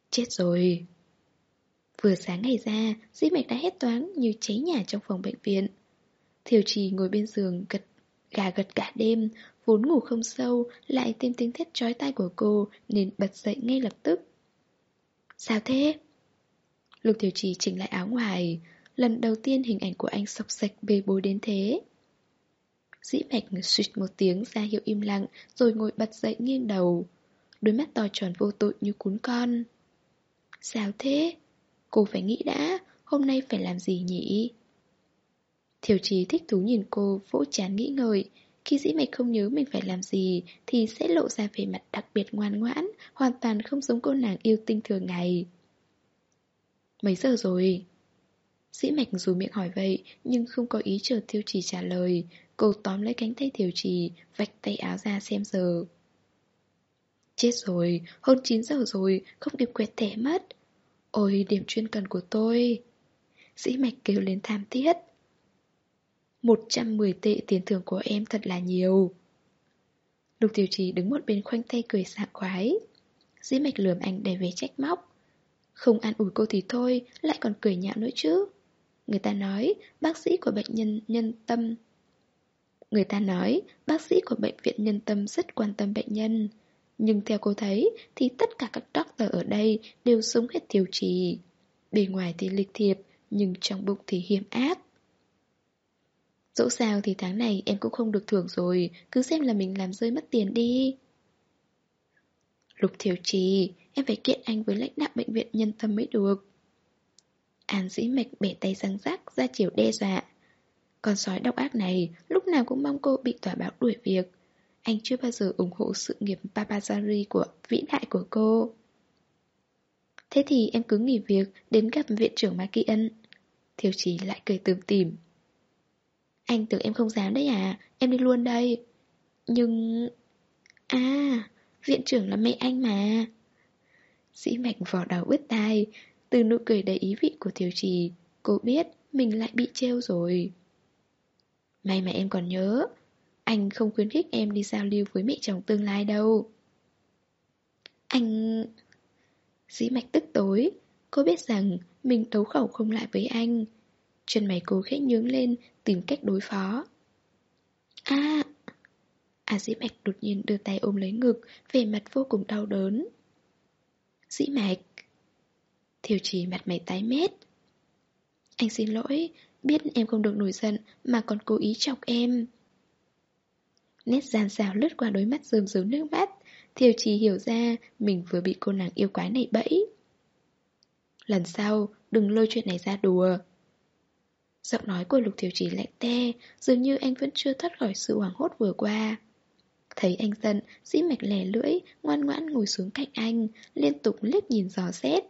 Chết rồi. Vừa sáng ngày ra Dĩ mạch đã hết toán như cháy nhà trong phòng bệnh viện. Thiều trì ngồi bên giường gật, gà gật cả đêm, Vốn ngủ không sâu, Lại thêm tiếng thét chói tai của cô Nên bật dậy ngay lập tức. Sao thế? Lục Tiểu Trì chỉnh lại áo ngoài Lần đầu tiên hình ảnh của anh sọc sạch bê bối đến thế Dĩ mạch suýt một tiếng ra hiệu im lặng, Rồi ngồi bật dậy nghiêng đầu Đôi mắt to tròn vô tội như cún con Sao thế? Cô phải nghĩ đã, Hôm nay phải làm gì nhỉ? Thiểu trí thích thú nhìn cô vỗ chán nghĩ ngợi Khi dĩ mạch không nhớ mình phải làm gì, Thì sẽ lộ ra vẻ mặt đặc biệt ngoan ngoãn, Hoàn toàn không giống cô nàng yêu tinh thường ngày Mấy giờ rồi? Dĩ mạch dù miệng hỏi vậy Nhưng không có ý chờ tiêu trì trả lời. Cô tóm lấy cánh tay tiêu trì Vạch tay áo ra xem giờ. Chết rồi, hơn 9 giờ rồi Không kịp quẹt thẻ mất. Ôi điểm chuyên cần của tôi. Dĩ mạch kêu lên tham thiết. 110 tệ tiền thưởng của em thật là nhiều. Lục tiểu trì đứng một bên khoanh tay cười sảng khoái. Dĩ mạch lườm anh để về trách móc. Không an ủi cô thì thôi Lại còn cười nhạo nữa chứ. Người ta nói, bác sĩ của bệnh nhân nhân tâm. Người ta nói, bác sĩ của bệnh viện nhân tâm rất quan tâm bệnh nhân. Nhưng theo cô thấy, thì tất cả các doctor ở đây đều sống hết tiêu trì. Bề ngoài thì lịch thiệp, nhưng trong bụng thì hiểm ác. Dẫu sao thì tháng này em cũng không được thưởng rồi, Cứ xem là mình làm rơi mất tiền đi. Lục thiểu trì, Em phải kiện anh với lãnh đạo bệnh viện nhân tâm mới được. An dĩ mạch bẻ tay răng rác ra chiều đe dọa. Con sói độc ác này Lúc nào cũng mong cô bị tòa báo đuổi việc. Anh chưa bao giờ ủng hộ sự nghiệp Papazari của vĩ đại của cô. Thế thì em cứ nghỉ việc Đến gặp viện trưởng Makian Thiếu Thiều lại cười tùm tìm anh tưởng em không dám đấy à? Em đi luôn đây. Nhưng... À, viện trưởng là mẹ anh mà. Sĩ mạch vò đầu ướt tai từ nụ cười đầy ý vị của thiếu Trì, Cô biết mình lại bị trêu rồi. May mà em còn nhớ, Anh không khuyến khích em đi giao lưu với mẹ chồng tương lai đâu. Anh... Dĩ mạch tức tối, Cô biết rằng mình đấu khẩu không lại với anh. Chân mày cô khẽ nhướng lên Tìm cách đối phó. À! À dĩ mạch đột nhiên đưa tay ôm lấy ngực Về mặt vô cùng đau đớn. Dĩ mạch! Thiều trì mặt mày tái mét. Anh xin lỗi Biết em không được nổi giận Mà còn cố ý chọc em. Nét gian xào lướt qua đôi mắt rơm rớm nước mắt Thiều trì hiểu ra Mình vừa bị cô nàng yêu quái này bẫy. Lần sau Đừng lôi chuyện này ra đùa. Giọng nói của Lục Thiểu trì lạnh te Dường như anh vẫn chưa thoát khỏi sự hoảng hốt vừa qua. Thấy anh giận, dĩ mạch lẻ lưỡi, ngoan ngoãn ngồi xuống cạnh anh, liên tục liếc nhìn dò xét.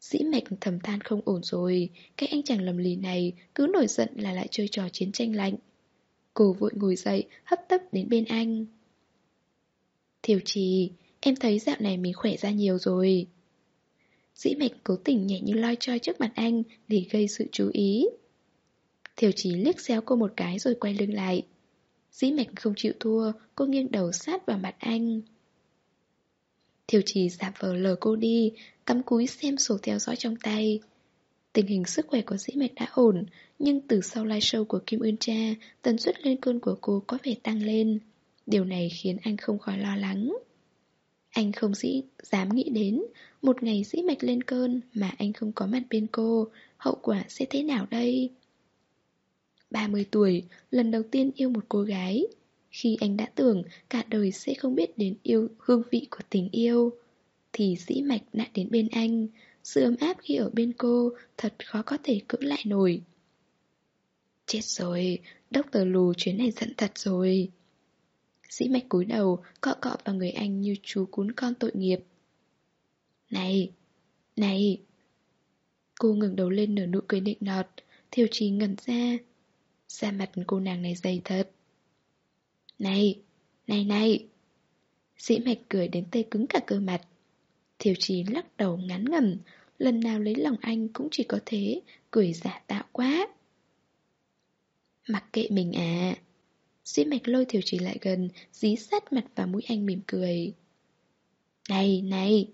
Dĩ mạch thầm than không ổn rồi, cái anh chàng lầm lì này cứ nổi giận là lại chơi trò chiến tranh lạnh. Cô vội ngồi dậy, hấp tấp đến bên anh. Thiểu trì, em thấy dạo này mình khỏe ra nhiều rồi. Dĩ mạch cố tình nhẹ như loi choi trước mặt anh để gây sự chú ý. Thiều trì liếc xéo cô một cái rồi quay lưng lại Dĩ mạch không chịu thua Cô nghiêng đầu sát vào mặt anh Thiều trì giả vờ lờ cô đi Cắm cúi xem sổ theo dõi trong tay. Tình hình sức khỏe của dĩ mạch đã ổn Nhưng từ sau live show của Kim Ưn Cha Tần suất lên cơn của cô có vẻ tăng lên. Điều này khiến anh không khỏi lo lắng. Anh không dĩ dám nghĩ đến Một ngày dĩ mạch lên cơn Mà anh không có mặt bên cô Hậu quả sẽ thế nào đây? 30 tuổi, lần đầu tiên yêu một cô gái. Khi anh đã tưởng cả đời sẽ không biết đến yêu hương vị của tình yêu, thì dĩ mạch đã đến bên anh. Sự ấm áp khi ở bên cô thật khó có thể cưỡng lại nổi. Chết rồi, doctor Lù chuyến này giận thật rồi. Dĩ mạch cúi đầu, cọ cọ vào người anh như chú cún con tội nghiệp. Này, này. Cô ngừng đầu lên nở nụ cười định nọt, thiều trì ngẩn ra, Da mặt cô nàng này dày thật này, này này. Dĩ mạch cười đến tê cứng cả cơ mặt. Thiều trí lắc đầu ngắn ngầm Lần nào lấy lòng anh cũng chỉ có thế Cười giả tạo quá. Mặc kệ mình à. Dĩ mạch lôi thiều trí lại gần Dí sát mặt vào mũi anh mỉm cười. Này, này.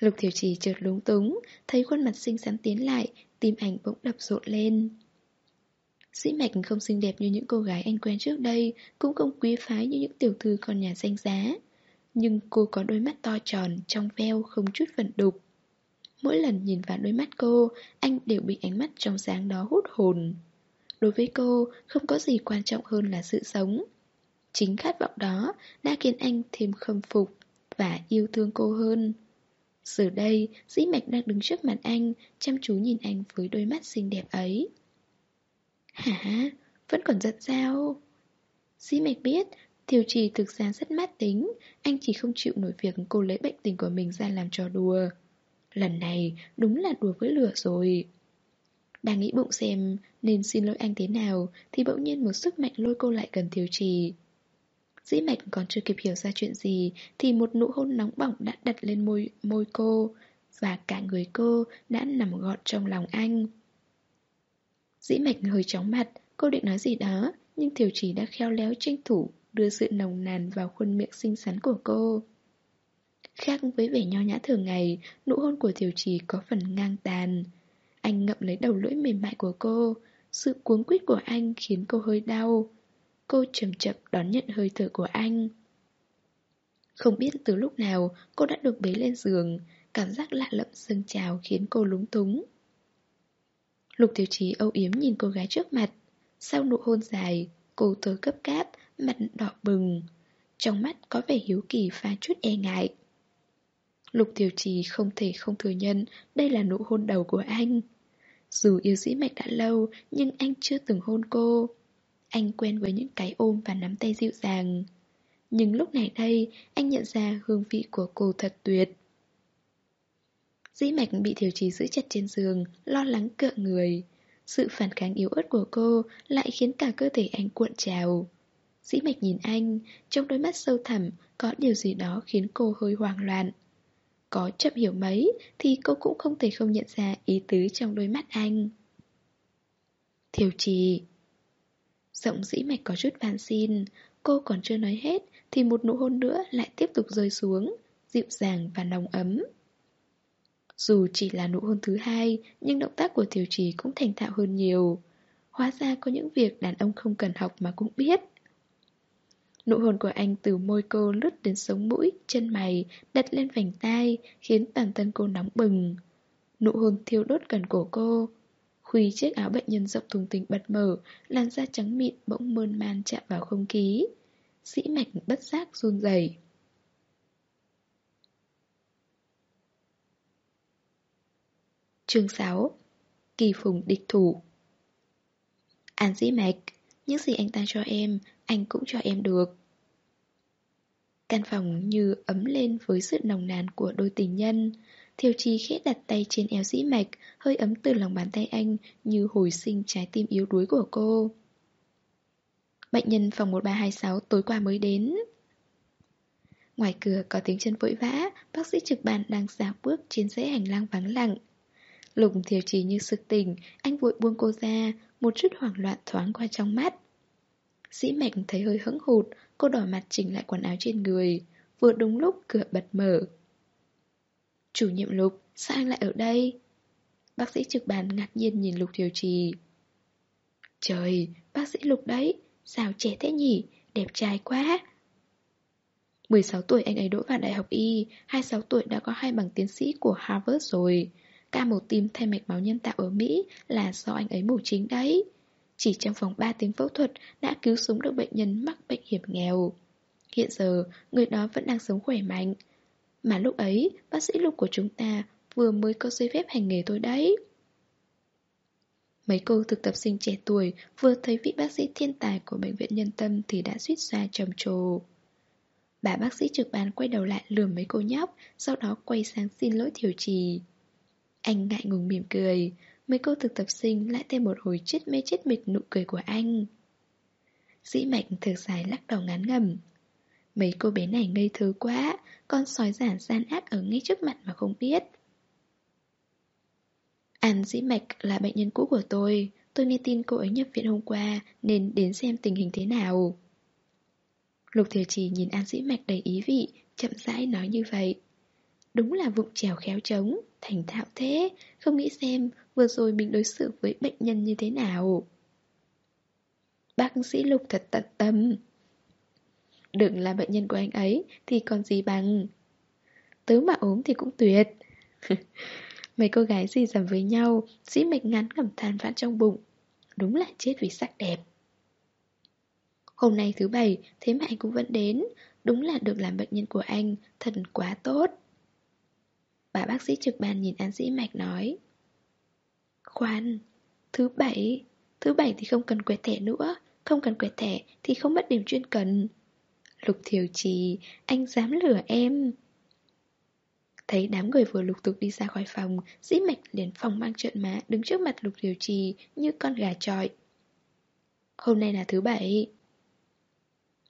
Lục thiều trì chợt lúng túng Thấy khuôn mặt xinh xắn tiến lại Tim ảnh bỗng đập rộn lên. Sĩ mạch không xinh đẹp như những cô gái anh quen trước đây Cũng không quý phái như những tiểu thư con nhà danh giá. Nhưng cô có đôi mắt to tròn, trong veo, không chút vận đục. Mỗi lần nhìn vào đôi mắt cô Anh đều bị ánh mắt trong sáng đó hút hồn. Đối với cô, không có gì quan trọng hơn là sự sống. Chính khát vọng đó đã khiến anh thêm khâm phục và yêu thương cô hơn. Giờ đây, dĩ mạch đang đứng trước mặt anh, chăm chú nhìn anh với đôi mắt xinh đẹp ấy. Hả? Vẫn còn giận sao? Dĩ mạch biết, Thiều trì thực ra rất mát tính, anh chỉ không chịu nổi việc cô lấy bệnh tình của mình ra làm trò đùa. Lần này đúng là đùa với lửa rồi. Đang nghĩ bụng xem nên xin lỗi anh thế nào thì bỗng nhiên một sức mạnh lôi cô lại gần Thiều trì. Dĩ mạch còn chưa kịp hiểu ra chuyện gì thì một nụ hôn nóng bỏng đã đặt lên môi, môi cô và cả người cô đã nằm gọn trong lòng anh. Dĩ mạch hơi chóng mặt, cô định nói gì đó nhưng Thiều trì đã khéo léo tranh thủ đưa sự nồng nàn vào khuôn miệng xinh xắn của cô. Khác với vẻ nho nhã thường ngày, nụ hôn của Thiều Trì có phần ngang tàn. Anh ngậm lấy đầu lưỡi mềm mại của cô, sự cuống quýt của anh khiến cô hơi đau. Cô chậm chậm đón nhận hơi thở của anh. Không biết từ lúc nào cô đã được bế lên giường, cảm giác lạ lẫm dâng trào khiến cô lúng túng. Lục Tiểu Trí âu yếm nhìn cô gái trước mặt. Sau nụ hôn dài, cô tớ cấp cáp, mặt đỏ bừng. Trong mắt có vẻ hiếu kỳ pha chút e ngại. Lục Tiểu Trì không thể không thừa nhận đây là nụ hôn đầu của anh. Dù yêu dĩ mạch đã lâu, nhưng anh chưa từng hôn cô. Anh quen với những cái ôm và nắm tay dịu dàng. Nhưng lúc này đây, anh nhận ra hương vị của cô thật tuyệt. Dĩ mạch bị Tiểu Trì giữ chặt trên giường, lo lắng cựa người. Sự phản kháng yếu ớt của cô lại khiến cả cơ thể anh cuộn trào. Dĩ mạch nhìn anh, trong đôi mắt sâu thẳm có điều gì đó khiến cô hơi hoang loạn. Có chậm hiểu mấy thì cô cũng không thể không nhận ra ý tứ trong đôi mắt anh. Thiều trì Giọng dĩ mạch có chút van xin, cô còn chưa nói hết thì một nụ hôn nữa lại tiếp tục rơi xuống, dịu dàng và nồng ấm. Dù chỉ là nụ hôn thứ hai, nhưng động tác của tiểu Trì cũng thành thạo hơn nhiều. Hóa ra có những việc đàn ông không cần học mà cũng biết. Nụ hôn của anh từ môi cô lướt đến sống mũi, chân mày, đặt lên vành tai, khiến toàn thân cô nóng bừng. Nụ hôn thiêu đốt gần cổ cô. Khuy chiếc áo bệnh nhân rộng thùng tình bật mở, làn da trắng mịn bỗng mơn man chạm vào không khí. Sĩ mạch bất giác run rẩy. Chương 6 Kỳ phùng địch thủ. An dĩ mạch, Những gì anh ta cho em, Anh cũng cho em được. Căn phòng như ấm lên với sự nồng nàn của đôi tình nhân. Thiều trì khẽ đặt tay trên eo dĩ mạch, Hơi ấm từ lòng bàn tay anh Như hồi sinh trái tim yếu đuối của cô. Bệnh nhân phòng 1326 tối qua mới đến. Ngoài cửa có tiếng chân vội vã, Bác sĩ trực bàn đang dạo bước trên dãy hành lang vắng lặng. Lục thiều trì như sực tỉnh Anh vội buông cô ra Một chút hoảng loạn thoáng qua trong mắt. Sĩ mạch thấy hơi hững hụt Cô đỏ mặt chỉnh lại quần áo trên người Vừa đúng lúc cửa bật mở. Chủ nhiệm Lục Sao anh lại ở đây? Bác sĩ trực bàn ngạc nhiên nhìn Lục Thiều Trì Trời, bác sĩ Lục đấy Sao trẻ thế nhỉ Đẹp trai quá. 16 tuổi anh ấy đỗ vào đại học Y 26 tuổi đã có hai bằng tiến sĩ của Harvard rồi. Ca mổ tim thay mạch máu nhân tạo ở Mỹ Là do anh ấy mổ chính đấy chỉ trong vòng 3 tiếng phẫu thuật đã cứu sống được bệnh nhân mắc bệnh hiểm nghèo. Hiện giờ, người đó vẫn đang sống khỏe mạnh. Mà lúc ấy, bác sĩ lục của chúng ta vừa mới có giấy phép hành nghề thôi đấy. Mấy cô thực tập sinh trẻ tuổi vừa thấy vị bác sĩ thiên tài của bệnh viện nhân tâm thì đã suýt xoa trầm trồ. Bà bác sĩ trực ban quay đầu lại lườm mấy cô nhóc, sau đó quay sang xin lỗi thiểu trì. Anh ngại ngùng mỉm cười, Mấy cô thực tập sinh lại thêm một hồi chết mê chết mịt nụ cười của anh. Dĩ mạch thở dài lắc đầu ngán ngầm Mấy cô bé này ngây thơ quá Con sói giản gian ác ở ngay trước mặt mà không biết. An dĩ mạch là bệnh nhân cũ của tôi Tôi nghe tin cô ấy nhập viện hôm qua Nên đến xem tình hình thế nào. Lục Thừa Trì nhìn An dĩ mạch đầy ý vị Chậm rãi nói như vậy. Đúng là vụng trèo khéo trống. Thành thạo thế Không nghĩ xem vừa rồi mình đối xử với bệnh nhân như thế nào. Bác sĩ Lục thật tận tâm. Đừng là bệnh nhân của anh ấy thì còn gì bằng. Tớ mà ốm thì cũng tuyệt. Mấy cô gái gì dầm với nhau, dĩ mạch ngắn ngầm than vãn trong bụng. Đúng là chết vì sắc đẹp. Hôm nay thứ bảy, thế mà anh cũng vẫn đến. Đúng là được làm bệnh nhân của anh, thần quá tốt. Bà bác sĩ trực ban nhìn An Dĩ Mạch nói. Khoan, thứ bảy, Thứ bảy thì không cần quẹt thẻ nữa Không cần quẹt thẻ thì không mất điểm chuyên cần. Lục thiểu trì Anh dám lửa em. Thấy đám người vừa lục tục đi ra khỏi phòng Dĩ mạch liền phòng mang trợn má Đứng trước mặt lục thiểu trì Như con gà trọi. Hôm nay là thứ bảy.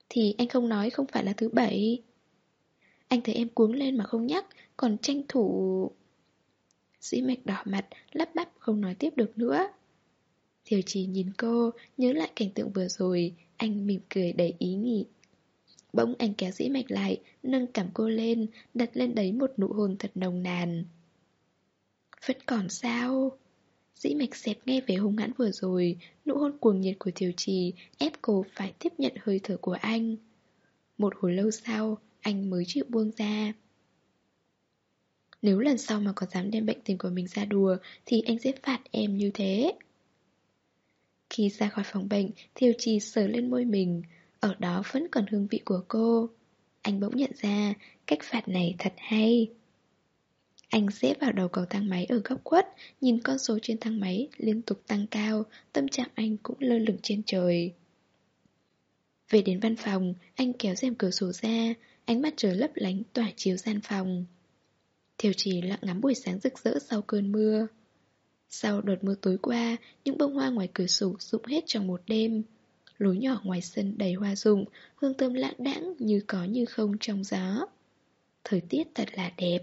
Thì anh không nói không phải là thứ bảy. Anh thấy em cuống lên mà không nhắc, Còn tranh thủ Dĩ mạch đỏ mặt, Lắp bắp không nói tiếp được nữa. Thiều trì nhìn cô, Nhớ lại cảnh tượng vừa rồi, Anh mỉm cười đầy ý nhị Bỗng anh kéo dĩ mạch lại, Nâng cảm cô lên, Đặt lên đấy một nụ hôn thật nồng nàn. Vẫn còn sao? Dĩ mạch xẹp nghe về hung hãn vừa rồi, Nụ hôn cuồng nhiệt của Thiều Trì Ép cô phải tiếp nhận hơi thở của anh. Một hồi lâu sau anh mới chịu buông ra. Nếu lần sau mà có dám đem bệnh tình của mình ra đùa Thì anh sẽ phạt em như thế. Khi ra khỏi phòng bệnh Thiều Trì sờ lên môi mình. Ở đó vẫn còn hương vị của cô. Anh bỗng nhận ra Cách phạt này thật hay. Anh xếp vào đầu cầu thang máy ở góc khuất, nhìn con số trên thang máy liên tục tăng cao, tâm trạng anh cũng lơ lửng trên trời. Về đến văn phòng, anh kéo rèm cửa sổ ra, ánh mặt trời lấp lánh tỏa chiếu gian phòng. Thiều chỉ lặng ngắm buổi sáng rực rỡ sau cơn mưa. Sau đợt mưa tối qua, những bông hoa ngoài cửa sổ rụng hết trong một đêm. Lối nhỏ ngoài sân đầy hoa rụng, hương thơm lãng đãng như có như không trong gió. Thời tiết thật là đẹp.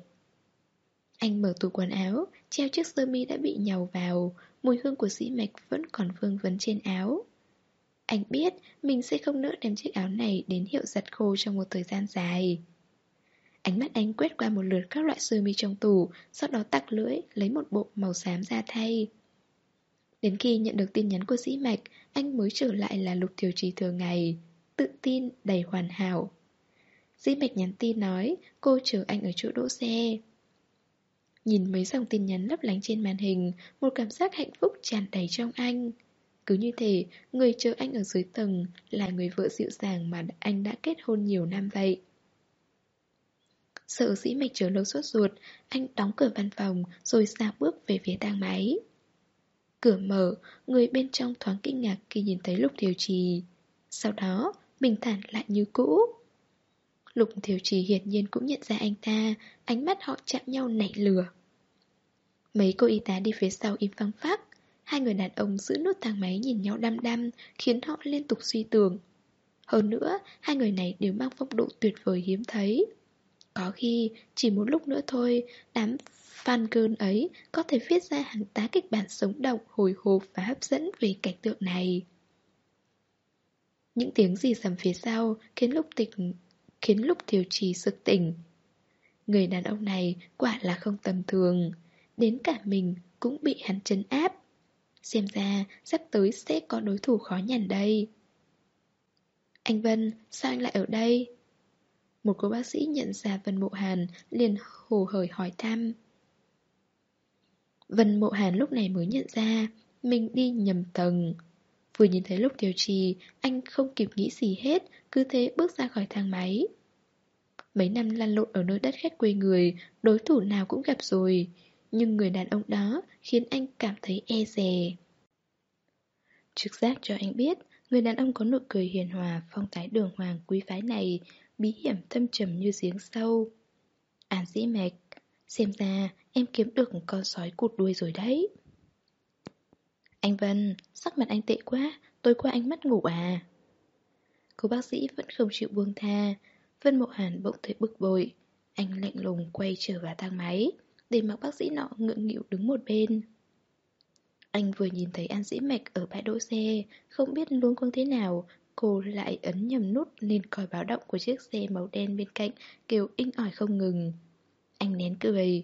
Anh mở tủ quần áo, treo chiếc sơ mi đã bị nhàu vào, mùi hương của dĩ mạch vẫn còn vương vấn trên áo. Anh biết mình sẽ không nỡ đem chiếc áo này đến hiệu giặt khô trong một thời gian dài. Ánh mắt anh quét qua một lượt các loại sơ mi trong tủ, sau đó tặc lưỡi, lấy một bộ màu xám ra thay. Đến khi nhận được tin nhắn của dĩ mạch, anh mới trở lại là lục thiểu trì thường ngày, tự tin, đầy hoàn hảo. Dĩ mạch nhắn tin nói, cô chờ anh ở chỗ đỗ xe. Nhìn mấy dòng tin nhắn lấp lánh trên màn hình Một cảm giác hạnh phúc tràn đầy trong anh cứ như thế, người chờ anh ở dưới tầng Là người vợ dịu dàng mà anh đã kết hôn nhiều năm vậy. Sợ dĩ mạch chờ lâu sốt ruột Anh đóng cửa văn phòng Rồi ra bước về phía thang máy. Cửa mở Người bên trong thoáng kinh ngạc khi nhìn thấy lục điều trì. Sau đó Bình thản lại như cũ. Lục Thiều Trì hiển nhiên cũng nhận ra anh ta Ánh mắt họ chạm nhau nảy lửa. Mấy cô y tá đi phía sau im phăng phắc. Hai người đàn ông giữ nút thang máy nhìn nhau đăm đăm Khiến họ liên tục suy tưởng Hơn nữa Hai người này đều mang phong độ tuyệt vời hiếm thấy Có khi Chỉ một lúc nữa thôi Đám fan girl ấy Có thể viết ra hàng tá kịch bản sống động Hồi hộp và hấp dẫn về cảnh tượng này những tiếng gì sầm phía sau khiến lúc tịch khiến lúc thiều trì sực tỉnh. Người đàn ông này quả là không tầm thường, đến cả mình cũng bị hắn chấn áp. Xem ra sắp tới sẽ có đối thủ khó nhằn đây. Anh Vân, sao anh lại ở đây? Một cô bác sĩ nhận ra Vân Mộ Hàn liền hồ hởi hỏi thăm. Vân Mộ Hàn lúc này mới nhận ra mình đi nhầm tầng. Vừa nhìn thấy lúc điều trì, anh không kịp nghĩ gì hết, cứ thế bước ra khỏi thang máy. Mấy năm lăn lộn ở nơi đất khách quê người, đối thủ nào cũng gặp rồi. Nhưng người đàn ông đó khiến anh cảm thấy e dè. Trực giác cho anh biết, người đàn ông có nụ cười hiền hòa, phong thái đường hoàng quý phái này, bí hiểm thâm trầm như giếng sâu. An dĩ mạch, xem ra em kiếm được con sói cụt đuôi rồi đấy. Anh Vân, sắc mặt anh tệ quá, tối qua anh mất ngủ à? Cô bác sĩ vẫn không chịu buông tha, Vân Mộ Hàn bỗng thấy bực bội. Anh lạnh lùng quay trở vào thang máy, để mặc bác sĩ nọ ngượng nghịu đứng một bên. Anh vừa nhìn thấy An Dĩ Mạch ở bãi đỗ xe, không biết luôn cuống thế nào, cô lại ấn nhầm nút lên còi báo động của chiếc xe màu đen bên cạnh, kêu inh ỏi không ngừng. Anh nén cười.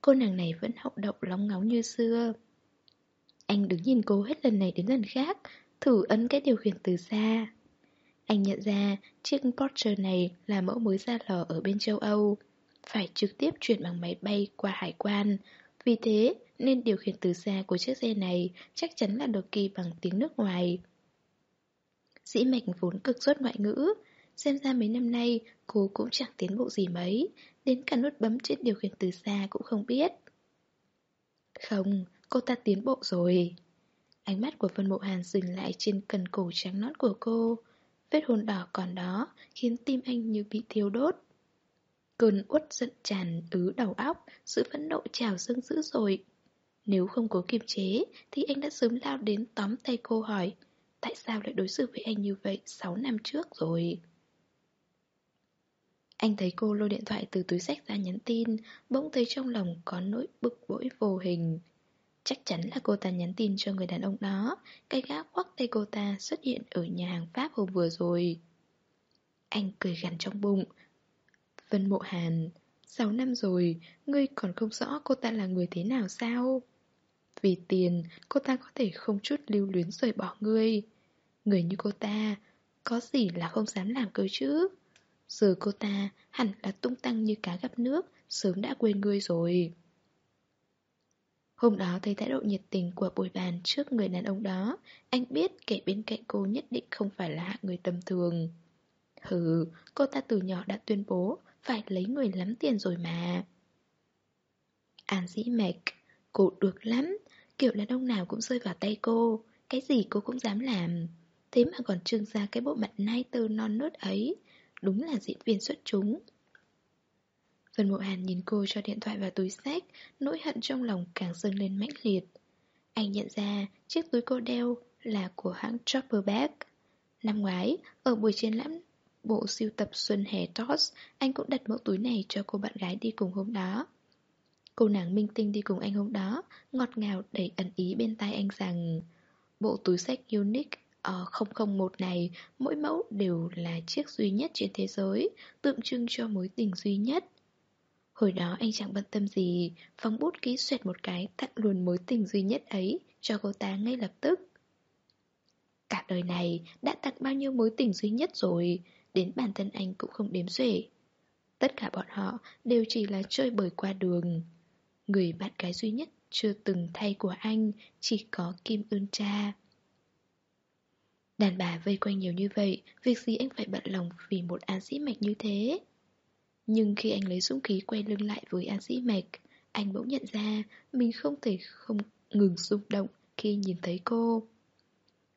Cô nàng này vẫn hậu động lóng ngóng như xưa. Anh đứng nhìn cô hết lần này đến lần khác, thử ấn cái điều khiển từ xa. Anh nhận ra chiếc Porsche này là mẫu mới ra lò ở bên châu Âu, phải trực tiếp chuyển bằng máy bay qua hải quan. Vì thế nên điều khiển từ xa của chiếc xe này chắc chắn là được kỳ bằng tiếng nước ngoài. Dĩ mạch vốn cực xuất ngoại ngữ, xem ra mấy năm nay cô cũng chẳng tiến bộ gì mấy, đến cả nút bấm trên điều khiển từ xa cũng không biết. Không, cô ta tiến bộ rồi. Ánh mắt của Vân Mộ Hàn dừng lại trên cần cổ trắng nõn của cô Vết hôn đỏ còn đó Khiến tim anh như bị thiêu đốt Cơn uất giận tràn ứ đầu óc, Sự phẫn nộ trào dâng dữ rồi Nếu không cố kiềm chế, Thì anh đã sớm lao đến tóm tay cô hỏi, Tại sao lại đối xử với anh như vậy 6 năm trước rồi? Anh thấy cô lôi điện thoại từ túi sách ra nhắn tin, Bỗng thấy trong lòng có nỗi bực bội vô hình. Chắc chắn là cô ta nhắn tin cho người đàn ông đó, Cái gã khoác tay cô ta xuất hiện ở nhà hàng Pháp hôm vừa rồi. Anh cười gằn trong bụng Vân Mộ Hàn 6 năm rồi, ngươi còn không rõ cô ta là người thế nào sao? Vì tiền, cô ta có thể không chút lưu luyến rời bỏ ngươi Người như cô ta, có gì là không dám làm cơ chứ? Giờ cô ta hẳn là tung tăng như cá gặp nước, sớm đã quên ngươi rồi Hôm đó thấy thái độ nhiệt tình của bồi bàn trước người đàn ông đó Anh biết kẻ bên cạnh cô nhất định không phải là hạng người tầm thường Hừ, cô ta từ nhỏ đã tuyên bố phải lấy người lắm tiền rồi mà An dĩ mạch, cô được lắm Kiểu đàn ông nào cũng rơi vào tay cô Cái gì cô cũng dám làm Thế mà còn trưng ra cái bộ mặt nai tơ non nớt ấy Đúng là diễn viên xuất chúng Vân Mộ Hàn nhìn cô cho điện thoại vào túi sách, nỗi hận trong lòng càng dâng lên mãnh liệt. Anh nhận ra chiếc túi cô đeo là của hãng Chopperback. Năm ngoái, ở buổi triển lãm bộ siêu tập Xuân Hè Toss, anh cũng đặt mẫu túi này cho cô bạn gái đi cùng hôm đó. Cô nàng minh tinh đi cùng anh hôm đó, ngọt ngào đầy ẩn ý bên tai anh rằng bộ túi sách Unique ờ, ở 001 này, mỗi mẫu đều là chiếc duy nhất trên thế giới, tượng trưng cho mối tình duy nhất. Hồi đó anh chẳng bận tâm gì, phóng bút ký xoẹt một cái tặng luôn mối tình duy nhất ấy cho cô ta ngay lập tức. Cả đời này đã tặng bao nhiêu mối tình duy nhất rồi, đến bản thân anh cũng không đếm xuể. Tất cả bọn họ đều chỉ là chơi bời qua đường. Người bạn gái duy nhất chưa từng thay của anh chỉ có Kim Ưn Cha. Đàn bà vây quanh nhiều như vậy, việc gì anh phải bận lòng vì một an sĩ mạch như thế? Nhưng khi anh lấy dũng khí quay lưng lại với An Sĩ Mạch, anh bỗng nhận ra mình không thể không ngừng rung động khi nhìn thấy cô.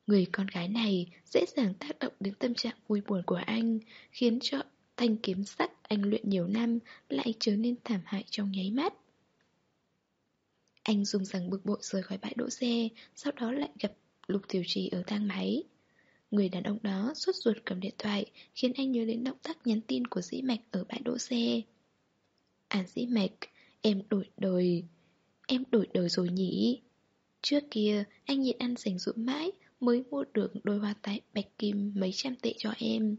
Người con gái này dễ dàng tác động đến tâm trạng vui buồn của anh, khiến cho thanh kiếm sắt anh luyện nhiều năm lại trở nên thảm hại trong nháy mắt. Anh dùng rằng bực bội rời khỏi bãi đỗ xe, sau đó lại gặp Lục Tiểu Trì ở thang máy. Người đàn ông đó suốt ruột cầm điện thoại Khiến anh nhớ đến động tác nhắn tin của dĩ mạch ở bãi đỗ xe À dĩ mạch, em đổi đời Em đổi đời rồi nhỉ Trước kia anh nhịn ăn dành dụm mãi Mới mua được đôi hoa tai bạch kim mấy trăm tệ cho em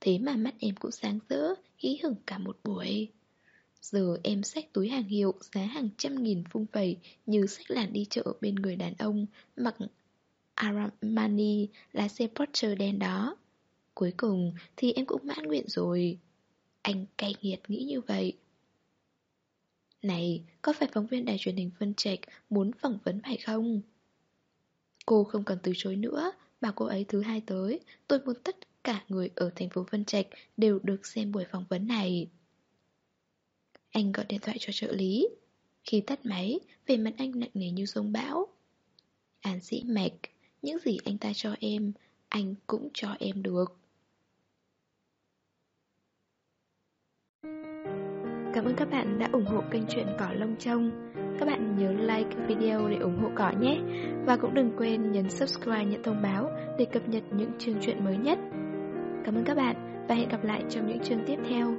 Thế mà mắt em cũng sáng rỡ Hí hửng cả một buổi Giờ em xách túi hàng hiệu giá hàng trăm nghìn phung phẩy như sách làn đi chợ bên người đàn ông mặc Armani là xe Porsche đen đó. Cuối cùng thì em cũng mãn nguyện rồi. Anh cay nghiệt nghĩ như vậy. Này, có phải phóng viên đài truyền hình Vân Trạch muốn phỏng vấn phải không? Cô không cần từ chối nữa, bảo cô ấy thứ hai tới, tôi muốn tất cả người ở thành phố Vân Trạch đều được xem buổi phỏng vấn này. Anh gọi điện thoại cho trợ lý. Khi tắt máy, về mặt anh nặng nề như sông bão. An sĩ mạch, những gì anh ta cho em Anh cũng cho em được Cảm ơn các bạn đã ủng hộ kênh truyện Cỏ Lông Trông. Các bạn nhớ like video để ủng hộ cỏ nhé. Và cũng đừng quên nhấn subscribe nhận thông báo Để cập nhật những chương truyện mới nhất. Cảm ơn các bạn và hẹn gặp lại trong những chương tiếp theo.